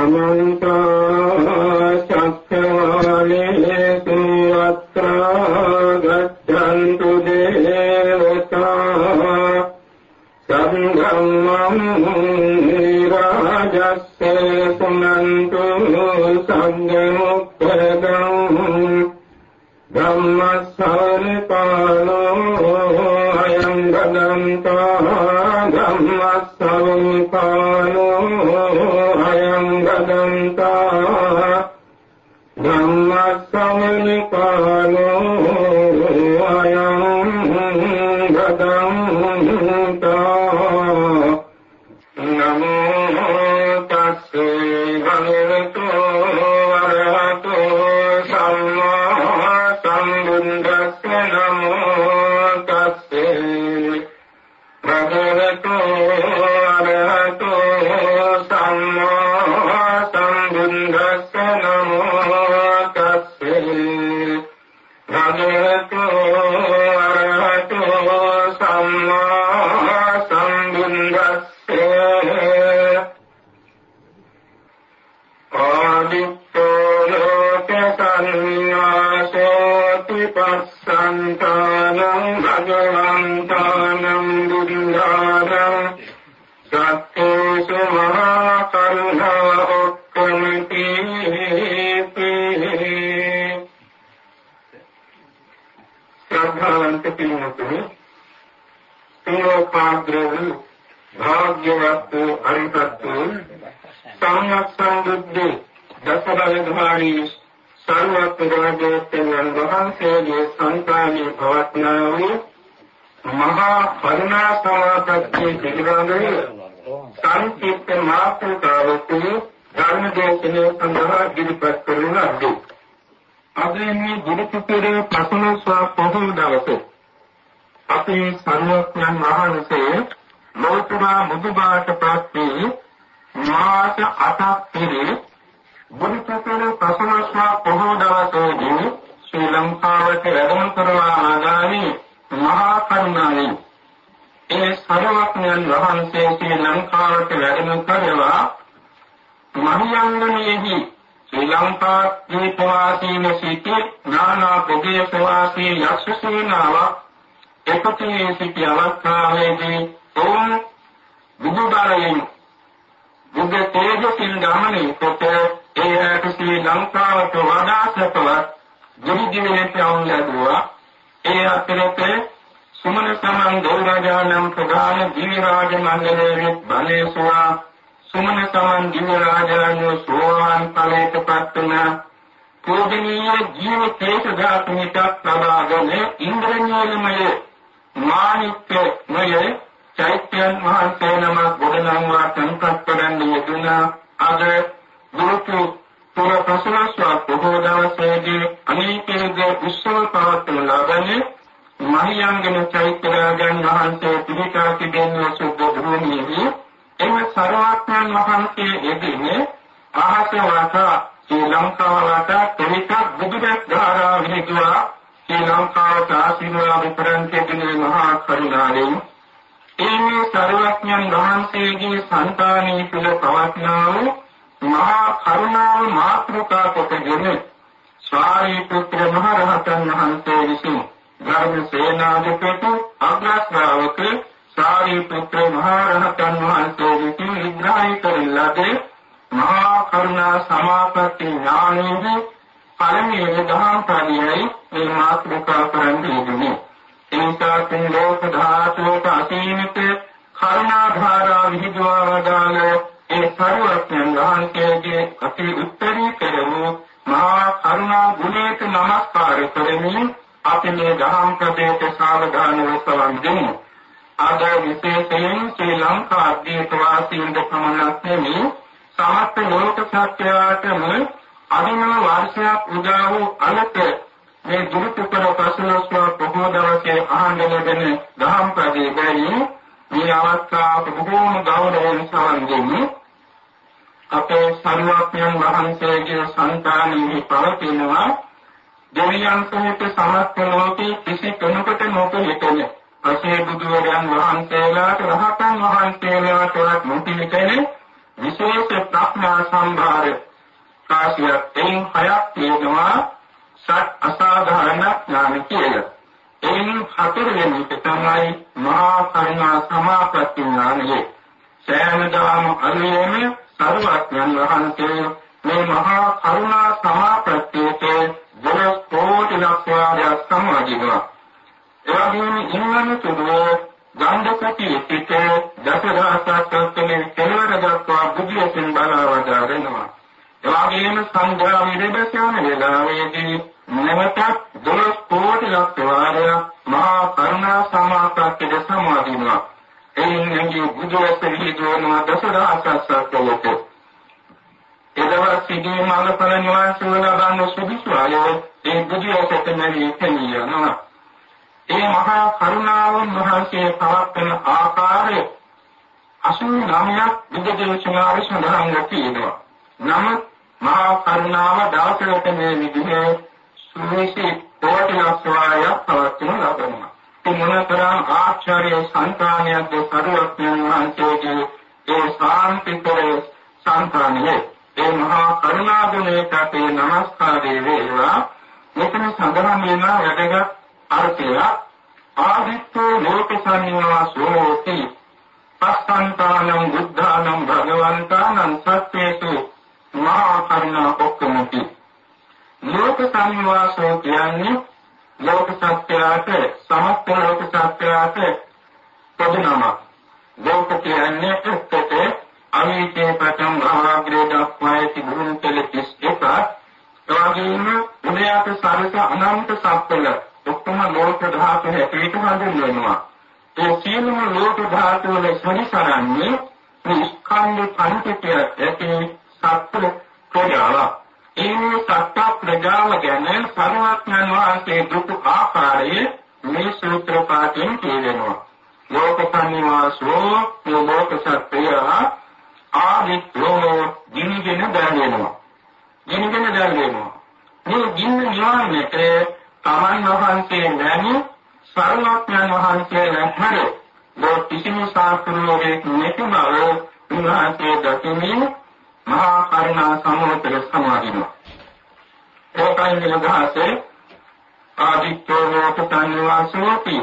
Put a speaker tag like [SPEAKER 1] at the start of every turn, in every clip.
[SPEAKER 1] සමන්ත සම්මා දසබලධාරී සර්වත් රාජෝත්තමයන් වහන්සේගේ සංකාමී පවත්නා වූ මහා කරුණා සමාපත්තිය පිළිබඳව සංකීර්ත මාතෘකාවකුයි ධර්ම දේශනය සඳහා ඉදිරිපත් කරන ලද්දේ. අද මේ ගුරුපුරේ පසළොස්වක පොහොය දවසේ අපේ සර්වඥන් වහන්සේ ලෝතුරා මුදුබාට පත් වී මාස 8ක් පිරි බුදුපතේ පසළොස්වක පොහොය දවසේදී ශ්‍රී ලංකාවට වැඩම කරවා ආදානි මහා කරුණාවෙන් ඒ සර්වඥන් වහන්සේ ශ්‍රී ලංකාවට වැඩම කරවා මහියංගනයේදී ශ්‍රී ලංකා දීපවාසීන සිටි නානා ප්‍රදේශවාසී යක්ෂ සේනාවක් එකතු වී සිටි අවස්ථාවේදී ඔවුන් බුදුබලයෙන් බුද්ධ තේජසින් ගමනේ කොට ඒ රට ශ්‍රී ලංකාවට වඩා සපවත් ගුරුදිවෙනට අවුල් ලැබුවා. ඒ අතරේ සුමන සමන් දෞරජානම් ප්‍රධාන දිවි රාජ මණ්ඩලයේ බලේසුවා. සුමන සමන් දිව්‍ය රාජාන්‍ය සෝවාන් ඵලයට පත් වුණ පූජනීය ජීවිතේක ධාතුනිටක් ලබාගෙන ඉන්ද්‍රනීයමය මාණික්කමය චෛත්‍යයන් වහන්සේ නමක් ගොඩනංවා සංකප්ප කරන්න යෙදුණා අද ගුරුතු පුර ප්‍රසන්නස්ව බොහෝ දවසේදී අනේකයේ උත්සව පවත්වන ලබන්නේ මහියංගන චෛත්‍යයන් වහන්සේ පිළිකා තිබෙන සුද්ධ භූමියේ එම සරවත්යන් වහන්සේ යෙදෙන්නේ ආහස වාසා ශ්‍රී ලංකාව වාසා තනික බුදුදත් ධාරා විහිදුවා ශ්‍රී ලංකාවට ආශිර්වාද කරන් කෙටිනේ මහා කරුණාවෙන් ඒ සරවත්යන් වහන්සේගේ సంతානී තුල පවත්නා වූ මහා කරුණාව මාත්‍රකා කොටගෙන ස්වාමී පුත්‍ර මහ රහතන් වහන්සේ විසින් ධර්ම සේනාධිපති අග්‍රශ්‍රාවක සාරී පුත්‍ර මහ රහතන් වහන්සේ විසින් විග්‍රහය කරන ලද මහා කරුණා සමාපatti ඥානයේ පළමුව දහම් පරියයි මේ මාත්‍රකා කරන්නේ දුන්නේ. එනිසා තුන් ලෝක ධාතුවට අසීමිත කරුණා ධාරා විහිදුවා වදාළ. ඒ සර්වඥන් වහන්සේගේ අති උත්තරීය කරමු මහා කරුණා ගුණයට නමස්කාර කරමින් අපි මේ දහම් ප්‍රදේශ සාවධානව සවන් දෙමු. අද විශේෂයෙන් ශ්‍රී ලංකා අධ්‍යයන වාසීන්ද පමණක් නෙමෙයි සමස්ත ලෝක සත්‍යයටම අදිනව වර්ෂයක් උදා වූ අලක මේ දුරුතුකර පසළොස්ව පොහොය දවසේ අහන්න ලැබෙන දහම් පදේ බැරි මේ අවස්ථාවට බොහෝම ගෞරවයෙන් සවන් දෙමු. අපේ සර්වඥයන් වහන්සේගේ సంతානෙහි පවතිනවා. දෙවියන් සහිත සමස්ත ලෝකේ කිසි කෙනෙකුට නොපෙළෙන පසේ බුදුරජාන් වහන්සේලාට රහතන් වහන්සේලාට නොපෙළෙන විශේෂ ප්‍රඥා සම්භාර කාසියක් එයින් හයක් තියෙනවා. සත් අසාධාරණ ඥාන කියලා. එයින් හතරවෙනි එක තමයි මහා කරුණා සමාපatti ඥානය. සෑමදාම අරියෙම සර්වඥන් වහන්සේ මේ මහා කරුණා සමාපත්තියේ දොළොස් කෝටි ලක්ෂයක් සමාදිනවා. එවැගේම ඉන්නම තුඩුව ගන්ධකටි පිට දසදහසක් තුනේ කෙලවර දක්වා බුද්ධියෙන් බලවදාරනවා. එවැගේම සංඝයා විදේශයන් වේලාවේදී නැවතත් දොළොස් කෝටි ලක්ෂයක් මහා කරුණා සමාපත්තියේ සමාදිනවා. එයින් නැගී බුදුවස්ත විහිදුවනවා දසදහසක් සත්වලට. එදවස් සිදුවීම් මාර්ගඵල නිවන් සුව ලබන්න සුදුසු අය ඒ බුදුවස්ත නැවී තනියනවා. ඒ මහා කරුණාවන් වහන්සේ පවත්වන ආකාරය 89ක් බුද්ධ දේශනාවේ සඳහන් තියෙනවා. නමුත් මහා කරුණාව දාසලට මේ විදිහේ සුවිසි කෝටි ලක්ෂයක් පවත්වනු ලබනවා. මොනතරම් ආචාර්ය සංකාණයක්ද සරුවඥන් වහන්සේගේ ඒ ශාන්තිකර සංකාණයේ? ඒ මහා කරුණාගුණයට අපේ নমස්කාරය වේවා. මෙතන සඳහන් වෙන වැඩගත් අර්ථය ආදිත්තෝ ලෝක සංනිවාසෝති පස්සන්තානං බුද්ධානං භගවන්තානං සත්‍යේසු මහා කරුණා ඔක්කමති ලෝක සංනිවාසෝ කියන්නේ ලෝක සත්‍යයට සමස්ත ලෝක සත්‍යයට පොදු නමක්. ලෝක කියන්නේ එක්කත අවිතේ පටන් භාග්‍රේ දක්වා තිබුණු තෙල 31ක් එවැගේම උදයාට සරස අනන්ත සත්වල ඔක්කොම ලෝක ධාතු හැටියට හඳුන්වනවා. ඒ සියලුම ලෝක ධාතු වල සරිසරන්නේ මේ ස්කන්ධ පංචකය ඇති සත්ව ප්‍රජාවක්. ඒ සත්‍ය ප්‍රජාව ගැන සර්වඥන් වහන්සේ දුක ආකාරයේ මේ සූත්‍ර පාඨයෙන් කියවෙනවා. ලෝක සංනිවාසෝ ලෝක සත්‍යය ආදිත්‍යෝ දිනගෙන දැනෙනවා. දිනගෙන දැනෙනවා. මේ දින නිවන්නට තමන් වහන්සේ නැමි සර්වඥන් වහන්සේ නැහැර ලෝක කිසිම සාස්ත්‍රෝරේ නැති බව උන්වහන්සේ දකිමින් මහා කරුණා සමුද්‍ර සමාදිනවා. ඒකයි නිලගහසේ ආදිත්‍යෝ ලෝක සංනිවාසෝපි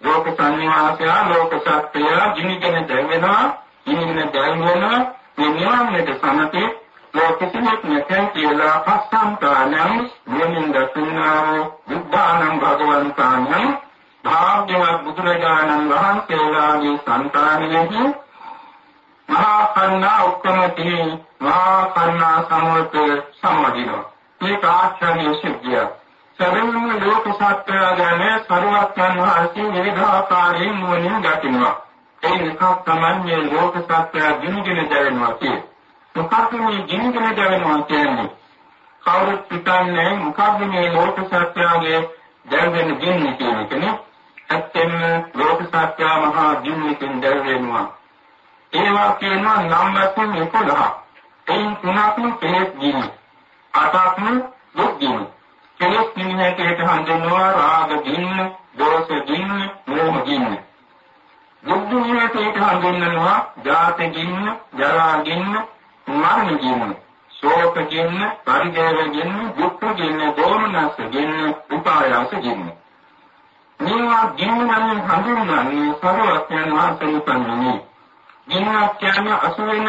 [SPEAKER 1] ලෝක සංනිවාසය ලෝක සත්‍යය ජීවිතේ දැවෙනවා ජීවිතේ දැවෙනවා මේ නිවන්නට සමතේ ලෝක කිසිමක් නැතන් කියලා පස්සන්තානම් මෙමින් දතුනා බුද්ධානම් භගවන්තානම් භාග්‍යවත් බුදුරජාණන් වහන්සේලාගේ సంతානෙහි මහා කන්නා උක්කමති මහා කන්නා සමුත් සම්මදිනවා මේ ආශ්‍රමයේ සිද්ධිය සරලම ලෝක සත්‍යය ගැන සරුවත්යන් වහන්සේ විවිධාකාරයෙන් නුවණින් දකිනවා. ඒ නිසා තමයි ලෝක සත්‍යය ගිනිගෙන දැවෙනවා කියන්නේ. මොකක්ද මේ ගිනිගෙන දැවෙනවා කියන්නේ? කවුරුත් හිතන්නේ මොකක්ද මේ ලෝක සත්‍යයේ දැවෙන ගින්න කියන එකනේ ඇත්තෙන්ම ලෝක සත්‍ය මහා ගින්නකින් දැවෙනවා ඒවා කියනවා නම් වශයෙන් 11. එයින් තුනක්ම කෙලෙස් ගිනි. අටක්ම දුක් ගිනි. කෙලෙස් ගිනි හැටියට හඳුන්වනවා රාග ගින්න, දෝෂ ගින්න, මෝහ ගින්න. දුක් ගිනි හැටියට හඳුන්වනවා ජාත ගින්න, ජරා ගින්න, මරණ ගින්න. ශෝක ගින්න, පරිදේව ගින්න, දුක් ගින්න, දෝමනස ගින්න, උපායාස ගින්න. මේවා ගින්න නම් හඳුන්වන්නේ සර්වඥාන් වහන්සේ උපන්නේ. ගින්නක් කියන්නේ අසු වෙන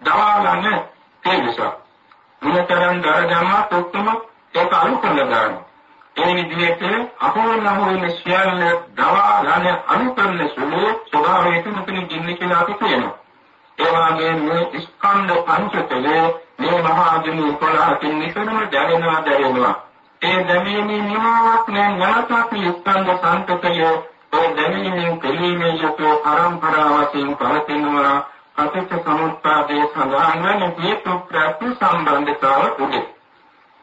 [SPEAKER 1] අසු වෙනදී දවාලන තේජස. මුලතරන් දරදම තොක්කම ඒක අලු කරලා දානවා. ඒ විදිහට අපෝරණ හොයන සියල්ල දවාලන අලු කරන සුළු ස්වභාවයෙන් මෙතන ගින්න කියලා අපි කියනවා. ඒ වගේම මේ ස්කන්ධ පංචකයේ මේ මහා ගිනි 11කින් නිතරම දැවෙනවා දැවෙනවා. ඒ දැවීමේ නිමාවක් නෑ නැවතත් ස්කන්ධ සංකතය ඔය දැනීමෙන් පිළිමේ යුතු පරම්පරාවකින් පවතිනවා අතිත් සමුත්පාදයේ සඳහන් වන හේතු ප්‍රත්‍ය සම්බන්ධතාව උදේ.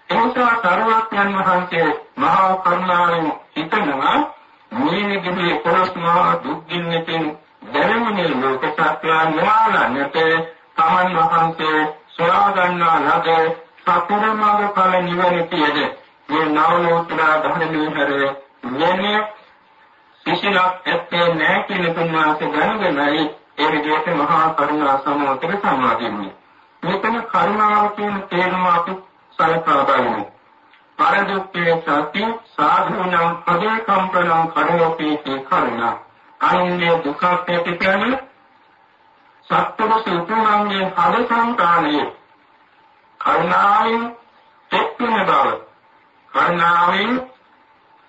[SPEAKER 1] එනිසා සරුවත්යන් වහන්සේ මහා කරුණාවෙන් හිතනවා මේ විදිහේ කොරස්මා දුක්ගින්නකින් දැනෙන්නේ ලෝක සත්‍යයන් නිවාලන්නට තමන් වහන්සේ සොයා ගන්නා ලද සතරමඟ ඵල නිවනතියද මේ නවලෝතර ධර්මයේ හැර යන්නේ කිසිලක් ඇත්තේ නැහැ කියන තුන්වාසේ දැනගෙනයි ඒ විදිහට මහා කරුණා සමෝතර සමාදින්නේ. මෙතන කරුණාව කියන තේරුම අපි සලකා බලමු. පරදුක්ඛේ සති සාධුනම් පදේ කම්පනං කරණෝපේති කරුණා. අන්නේ දුක පිටිකන සත්‍යව සුතුමන්ගේ හද සංකාණයේ කරුණාවෙන් එක්කෙන බව කරුණාවෙන්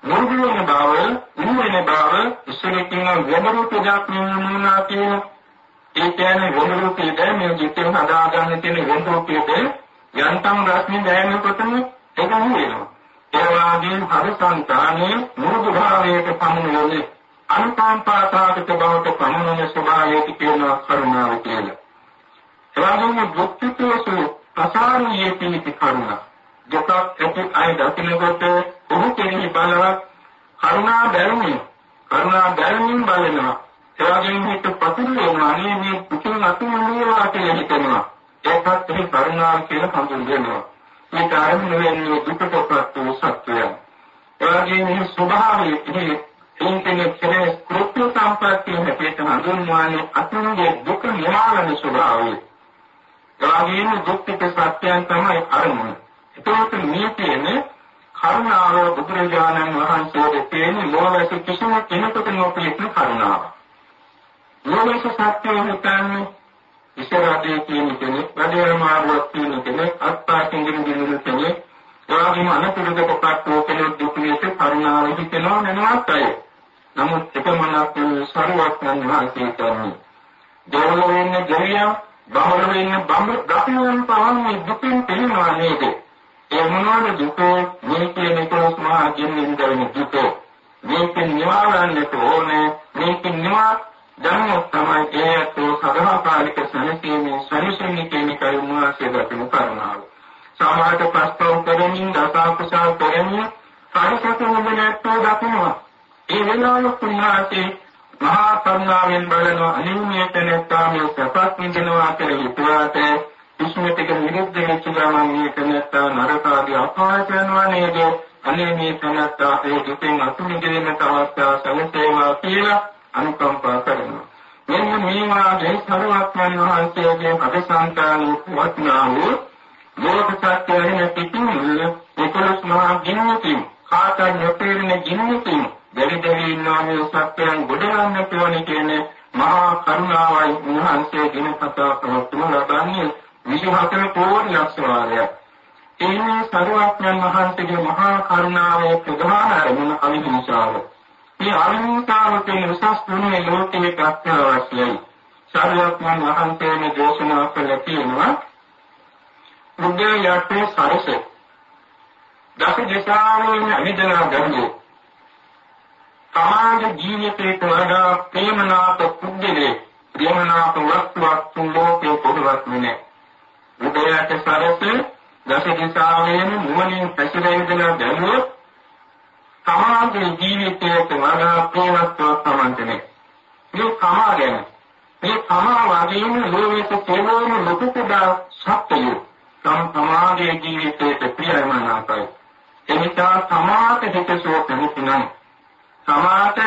[SPEAKER 1] මුරුදුන බව නිවෙන බව ඉස්සරකින් වෙනරු පදක් නුනා කියන ඒ කියන්නේ වෙනරු පද මේ ජීවිතේ හදාගන්න තියෙන වෙනරු පද යන්තම් රශ්මි දැනෙනකොටම ඒක නෙවෙනවා ඒ වගේම හද සංකාණයේ මුරුදු භාවයට පමුණුනේ අනුකම්පාසාගත බවට පමුණුන ස්වභාවයට කියන කරුණාව කියලා. එවැගේම දුක්ඛිතෝසු අසාරියේ පිණිති කරුණා. දුක ඇති අය දකිනකොට ඔහු කෙරෙහි බලවත් කරුණා බැලුමින් කරුණා බැලුමින් බලනවා. එවැගේම හිත පතුරු වෙනවා අනේ මේ දුකින් අතුරුනවා කියලා හිතනවා. ඒකත් එහි කරුණාව කියලා හඳුන්වනවා. මේ කාරණේ වෙන්නේ දුකටපත් වූ සත්‍යය. එවැගේම ස්වභාවයේ එයින් කෙරේ කෘත්‍ය සම්පත්තිය හැටියට හඳුන්වන්නේ අතුරුගේ දුක නිවාරණ ස්වභාවය. එවාගෙම දුක්ඛිත සත්‍යයන් තමයි අරමුණ. ඒකට මේ කියන්නේ කරුණාව බුදුරජාණන් වහන්සේගේ තියෙන ලෝකයේ කිසිම කෙනෙකුට නොපිළිතුරු කරුණාව. ලෝකයේ සත්‍යය හිතන්නේ ඉස්සරහදී කියන කෙනෙක්, වැඩිමාරුවක් කියන කෙනෙක්, අත්පාසින් ගිනින කෙනෙක්, එවාගෙම අනතුරුදකපත් වූ කෙනෙක් දුක විශ්ේ කරුණාව හිතනවා නෙනවත් අය. නමුත් එකමනක් සරුවක්යන් වහන්සේ කියන්නේ දෙවල වෙන්නේ දෙවියන් බහල වෙන්නේ බඹ ගතියන් පවන්නේ දුකින් පිළිනවා නේද? ඒ මොනවාද දුක? මේ කියන එකස් මහා ජීවෙන් දෙන දුක. මේකෙන් නිවාරන්නට ඕනේ. මේකෙන් නිවා දැනුත් තමයි ඒත් සදාකාලික සනසීමේ සරිසන්නේ කියන කරුණාසේ දකින කරුණාව. සමාජ ප්‍රස්තාව කරමින් දසා කුසල් කරමින් කාර්යසතු මොනක්ද දකිනවා. ඒ වෙලාවට උන්වහන්සේ මහා කරුණාවෙන් බලන අනිමේත නැත්නම් මේ සපත් විඳිනවා කියලා හිතුවාට විශ්මිතක නිරුද්ධ වෙච්ච ගමන් මේක නැත්නම් නරකාදී අපායට යනවා නේද? අනේ මේ තනත්තා ඒ දුකෙන් අතු මිදෙන්නට අවස්ථාව සැලසේවා කියලා අනුකම්පා කරනවා මෙන්න මේවා මේ සරුවක්මන් වහන්සේගේ අධිසංකානු වත්නා වූ ලෝක සත්‍යයෙන් පිටින් ඒකලස් මහා ගින්නකින් කාටත් නොතේරෙන ගින්නකින් දෙවි දෙවි ඉන්නා මේ සත්‍යයන් ගොඩනගන්නට ඕනේ කියන මහා කරුණාවයි උන්වහන්සේ දිනපතා ප්‍රවෘත්තිම ලබන්නේ 24 කෝටි ලක්ෂවාරයක්. එන්නේ සරුවඥන් වහන්සේගේ මහා කරුණාවේ ප්‍රධාන අරමුණ අවිහිංසාව. මේ අවිහිංසාව කියන උසස් ගුණයේ ලෝකයේ ප්‍රත්‍යවශ්‍යයි. සරුවඥන් වහන්සේ මේ දේශනා කළ තියෙනවා බුද්ධ යටේ සරසේ දස දිශාවෙන් අනිදනා ගන්නේ සමාජ ජීවිතයට වඩා ප්‍රේමනාප පුද්ගලයේ ප්‍රේමනාප වස්තුවක් තුන් ලෝකේ පොදුවත් නෙන්නේ. උදේට සරස දස දිසාවෙන් මුවනින් පැසිරෙන්න බැලුවොත් සමාජ ජීවිතයට වඩා ප්‍රේමත්වයක් සමන්තනේ. මේ සමාජයෙන් මේ සමාජයෙන් ලෝකෙට තේරෙන ලොකුදා සත්‍යය සම් සමාජයේ ජීවිතයට ප්‍රියමනාපයි. එනිසා සමාජ හිතසෝ කෙනෙකුනම් සමාත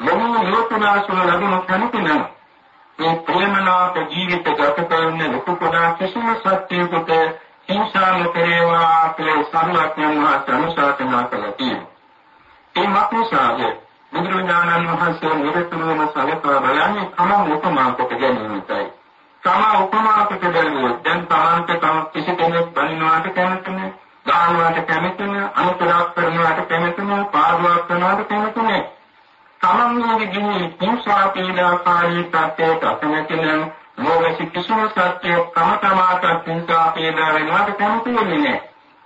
[SPEAKER 1] මොහු යොතුනාසුන ලැබුණු කෙනෙකුනම් මේ ප්‍රේමනාප ජීවිත ගත කරන ලොකු කොටා කිසිම සත්‍යයකට හිංසා නොකරේවා කියලා සරුවඥන් වහන්සේ අනුශාසනා කළා තියෙනවා. ඒ මතසාගේ බුදුරජාණන් වහන්සේ නිරතුරුවම සලකා බලන්නේ කම උපමා කොට ගැනීමයි. කම උපමා කොට ගැනීම දැන් තමන්ට තම කිසි කෙනෙක් බලිනවාට කැමති නැහැ. දානවාට කැමති නැහැ. අනුතරක් කරනවාට කැමති නැහැ. පාඩුවක් කරනවාට කැමති නැහැ. තමන්ගේ ජීවිතේ හිංසා පීඩාකාරී තත්ත්වයට අකමැතිනම් මොවැසි කිසිම සත්‍යයක් තම තමාට හිංසා පීඩා වෙනවාට කැමති වෙන්නේ නැහැ.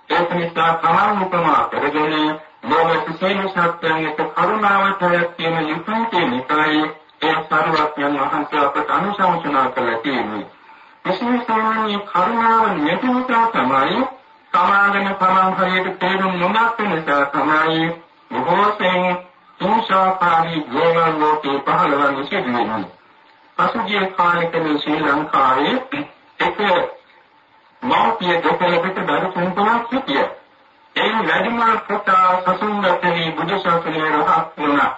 [SPEAKER 1] ඒක නිසා තමන් උපමා කරගෙන මොහොත සියලු සත්‍යයන්ට කරුණාව ප්‍රත්‍යයෙන් යුතුය කියන එකයි ඒ සරුවක්යන් වහන්සේ අපට අනුශාසනා කළ තියෙන්නේ. විශේෂයෙන්ම කරුණාව නැති නිසා තමයි සමාගම තමන් හරියට තේරුම් නොගත් නිසා තමයි බොහෝසෙන් හිංසාකාරී ජීවන ලෝකේ පහළවන්නේ සිදුවෙන්නේ. පසුගිය කාලෙකදී ශ්‍රී ලංකාවේ එක මෞපිය දෙපළකට දරු තුන්තුනක් සිටිය. ඒ වැඩිම පුතා සසුන්දතරි බුදු සසුනේ රහත් වුණා.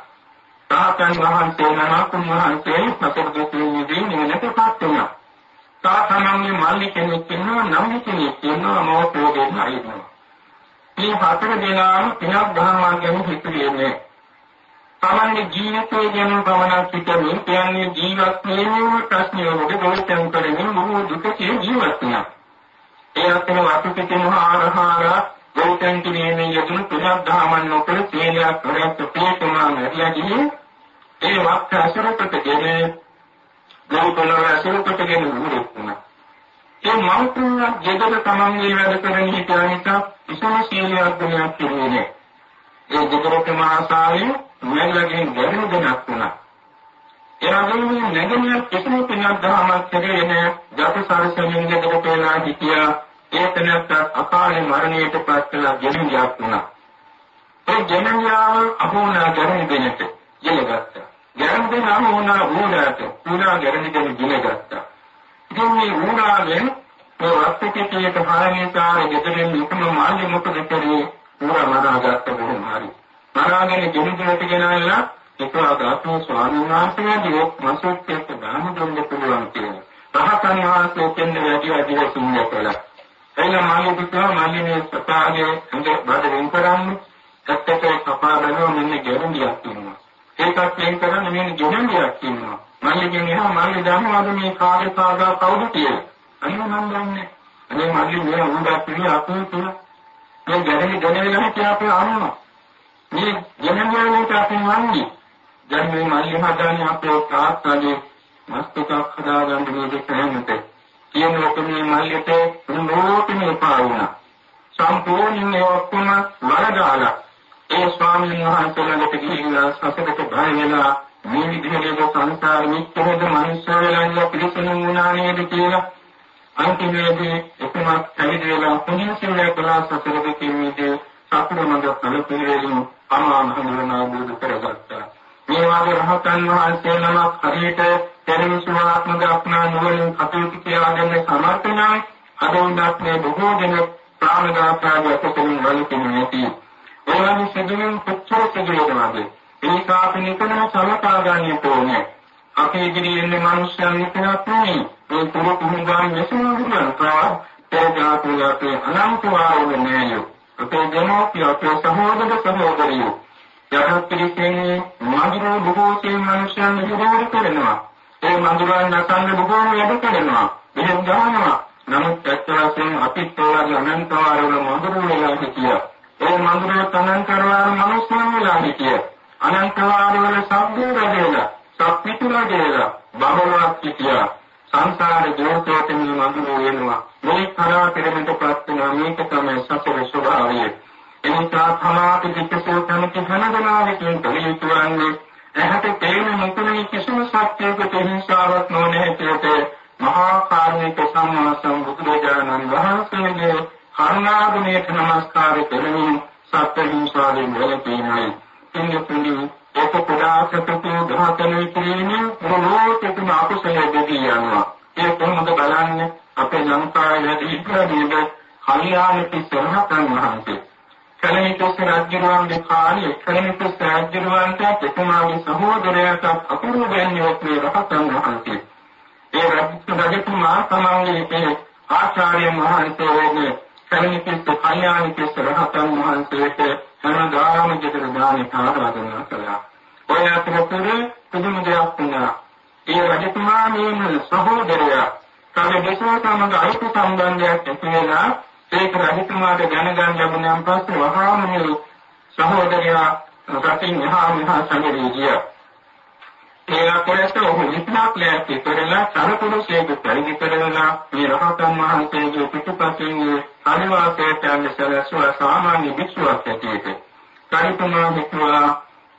[SPEAKER 1] තාතන් වහන්සේ නමක් වහන්සේ සතර දුකේදී නිවනටපත් වුණා. තාතනන්ගේ මල්ලි කෙනෙක් ඉන්නවා නම් කෙනෙක් ඉන්නවා මෞපිය දෙන්න අයිනවා. මේ හතර දෙනාම පිනක් දහමක් ගැන හිතුවේ තමන්ගේ ජීවිතය ගැන පමණක් හිතමින් කියන්නේ ජීවත් වීමේ ප්‍රශ්නවලට ගොඩටම් කරමින් බොහෝ දුකේ ජීවත් වෙනවා. ඒ අතර වතුපිටින් ආහාර ගොඩටම් කිරීමේ යෙදුණු තුනක් දහමන් නොකර සීලයක් කරත් පියතුමා මෙරියදී ඒ වාක්‍ය අසරපතගෙන ගෞතම අසරපතගෙන උරුක්ුණා. ඒ මෞතුන් ජීවිත තමන්ගේ වැඩ කරන හිතානික ඉසම සීලයක් ගුණයක් කිරුවේ ඒ ජීවිත මහාසාවේ මෙලගෙන් ගැරෙන දෙයක් වුණා. ඒ වගේම නැගණිය කිසිම කෙනෙක් දහමක් කෙරෙන ජාත සාරසමින් ගෙදරට වෙලා හිටියා ඒ තැනත් අකාලේ මරණයට පත් කළා ගෙනියක් වුණා. ඒ ගෙනියාව අහෝනා ගැරෙන දෙන්නට ගෙලගත්තා. ගැරෙන දෙන අහෝනා වුණාට පුරා ගැරෙන දෙන ගෙලගත්තා. ඉතින් මේ වුණාගෙන් ඒ රක්තකේතයට හාරණේකාර ගෙදරින් එකම මාළි මොකද කරේ පුරා මරාගත්ත බොහොම හරියි. මරාගෙන ගෙනිදලට ගෙනල්ලා එකවදාතු ස්වාමීන් වහන්සේගේ මසොත් එක්ක දාන දෙන්න පුළුවන් කියලා. රහතන් වහන්සේ දෙන්න වැඩි වැඩි සිංහ කළා. එයිලා මාළු පිටා මාළිනේ සතාගේ හඳ බඩ වෙන් කරන්නේ ඇත්තට කපා බලනවා මෙන්න ගැරන්ඩියක් තියෙනවා. ඒකත් වෙන් කරන්නේ මෙන්න ගැරන්ඩියක් තියෙනවා. මාළිගෙන් එහා මාළි දන්නවද මේ කාගේ කාගා කවුද කියලා. අනේ මම දන්නේ. අනේ මාළි මේ උඹත් පිළි අපේ කියලා. මේ ගැරන්ඩි දැනෙන්නේ නැහැ කියලා අපි අහනවා. මේ ජනඥානයට අපි වන්නේ දැන් මේ මල්ලි හදාන්නේ අපේ තාත්තගේ මස්තකක් හදාගන්න මේක කරන්නේ කියන ලෝකමේ මල්ලිට මොනෝටම එපා වුණා සම්පූර්ණයෙන් ඒ ඔක්කොම වරදාලා ඒ ස්වාමීන් වහන්සේලාට ගිහිල්ලා සසකට බය වෙලා මේ විදිහට සංසාර මිත්‍රද මනුෂ්‍ය වෙලා පිළිසුණු වුණා නේද කියලා අන්තිමේදී එකමක් ඇවිද වෙලා පුණ්‍ය සිල්ලේ කළා සසරක කිමිදී සතර මඟ ඵල පිළිවෙලින් අමාම හඳුනනා බුදු කරගත්තා. මේ වගේ රහතන් වහන්සේ නමක් හරියට පරිවිසුවාත්මක අපනා නුවණින් කටයුතු කියලා දෙන්න සමර්ථ නම් අද උන්වත් මේ බොහෝ දෙනෙක් ප්‍රාණඝාතය අපතෙන් වළකින්නේ නැති. ඒ වගේ සිදුවීම් කොච්චර සිදුවෙනවද? ඒක අපි නිකන් සලකා ගන්න ඕනේ. අපේ ඉදිරියේ ඉන්න මිනිස්යන් විතරක් නෙවෙයි. මේ පුරු කුහුගාන් මෙසුණුරුන් ප්‍රවා තේජාතුලට අනන්ත වාරුනේ නෑයෝ. අපේ දෙමෝපිය අපේ සහෝදර සහෝදරියෝ යටත් පිළිසෙන්නේ මధుර බොහෝසේ මනුෂ්‍යයන් විරෝධ කරනවා ඒ මඳුරන් නටන්නේ බොහෝම වැඩ කරනවා. මෙහෙම ගහනවා. නමුත් ඇත්තටම අපිත් ඒවාගේ අනන්තවාරවල මඳුරු වෙලා හිටිය. ඒ මඳුරු තනන්තරවාර මනුස්සයන් වෙලා හිටිය. අනන්තවාරවල සබ්බේ රැගෙන, සප්පිතුල ගේලා, බබලවත් හිටියා. සංසාරේ දෝෂයෙන් මඳුරු වෙනවා. මේ කරා පිරමිට ප්‍රාර්ථනා මේක තමයි සතර ස්වභාවය. එනිසා තමයි කිච්චසෝ තමයි හැමදෙනාගේ කියන දලිතුරන්නේ ඇහැට පේන මුතුනේ කිසිම සත්‍යයකට හිංසාවක් නොවන හැටියට මහා කාරුණික සම්මා සම්බුදුරජාණන් වහන්සේගේ කරුණාගුණයට නමස්කාර කරමින් සත්‍ය හිංසාවෙන් වැළකීමයි. ඉන්නේ ඒක පුරා සතුටු ඝාතනය කිරීමෙන් මොනෝටම අකුසල දෙවි යනවා. ඒ කොහොමද බලන්නේ අපේ ලංකාවේ වැඩි ඉස්සරහේද කල්යාණ පිටසහතන් වහන්සේ. කලිනිකස් රාජ්‍යරුවන්ගේ කාලේ කලිනිකස් රාජ්‍යරුවන්ට එතුමාගේ සහෝදරයාට අපූර්ව ගැන්වියක් මේ රහතන් වහන්සේ. ඒ රජතුමා තමන්ගේ ඒ ආචාර්ය මහන්සේගේ කලිනිකස් කල්යාණිකස් රහතන් වහන්සේට හැමදාම ජීතර දානේ ආරාධනා කළා. ඔය අතරතුර පුදුම දෙයක් වුණා. ඒ රජතුමා මේ සහෝදරයා තම දෙසෝ සමග අයිති සම්බන්ධයක් ඇති වෙලා ඒක රජතුමාට දැනගන්න ලැබුණාන් පස්සේ වහාම මේ සහෝදරයා රටින් එහා මෙහා සංගරේ ගියා. ඒ අතරට ඔහු විප්ලවයක් කරලා සරපුරුෂයෙක් පරිදි කරලා මේ රහතන් වහන්සේගේ පිටුපසින් පරිවාසයට යන සලසුව සාමාන්‍ය භික්ෂුවක් ඇටියෙට කරිතුමා හිතුවා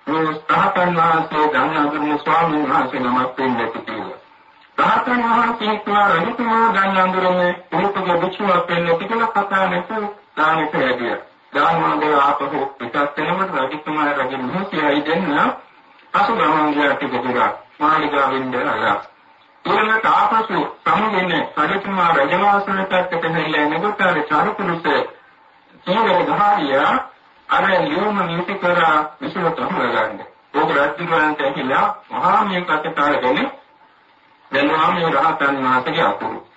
[SPEAKER 1] මේ ස්ථාපන වහන්සේ ගංගාදුරු ස්වාමීන් වහන්සේ නමක් වෙන්නේ කියලා. ස්ථාපන වහන්සේ හිතුවා රජතුමා ගංගාදුරුනේ උපක භික්ෂුවක් වෙන්නේ කියලා කතා නැතුව දානෙට වැඩියා. දානවන්දේ ආපහු පිටත් වෙනකොට රජතුමා රජ මොහොතයි දෙන්න පසු ගමන් ගියා ටික දුරක් මාළිගාවෙන් දැනලා ඊළඟට ආපසු සමුගෙන රජතුමා රජවාසන පැත්තට හැරිලා එනකොට අර චාරුපුරුෂ සීවර ගහාරියා අර ලියුම නීති කරා විසුවට හමුගන්න. ඕක රජුගන්ට ඇහිලා මහා මේ කතාවගෙන දැනුවා මේ රහතන් වහන්සේගේ අතුරු.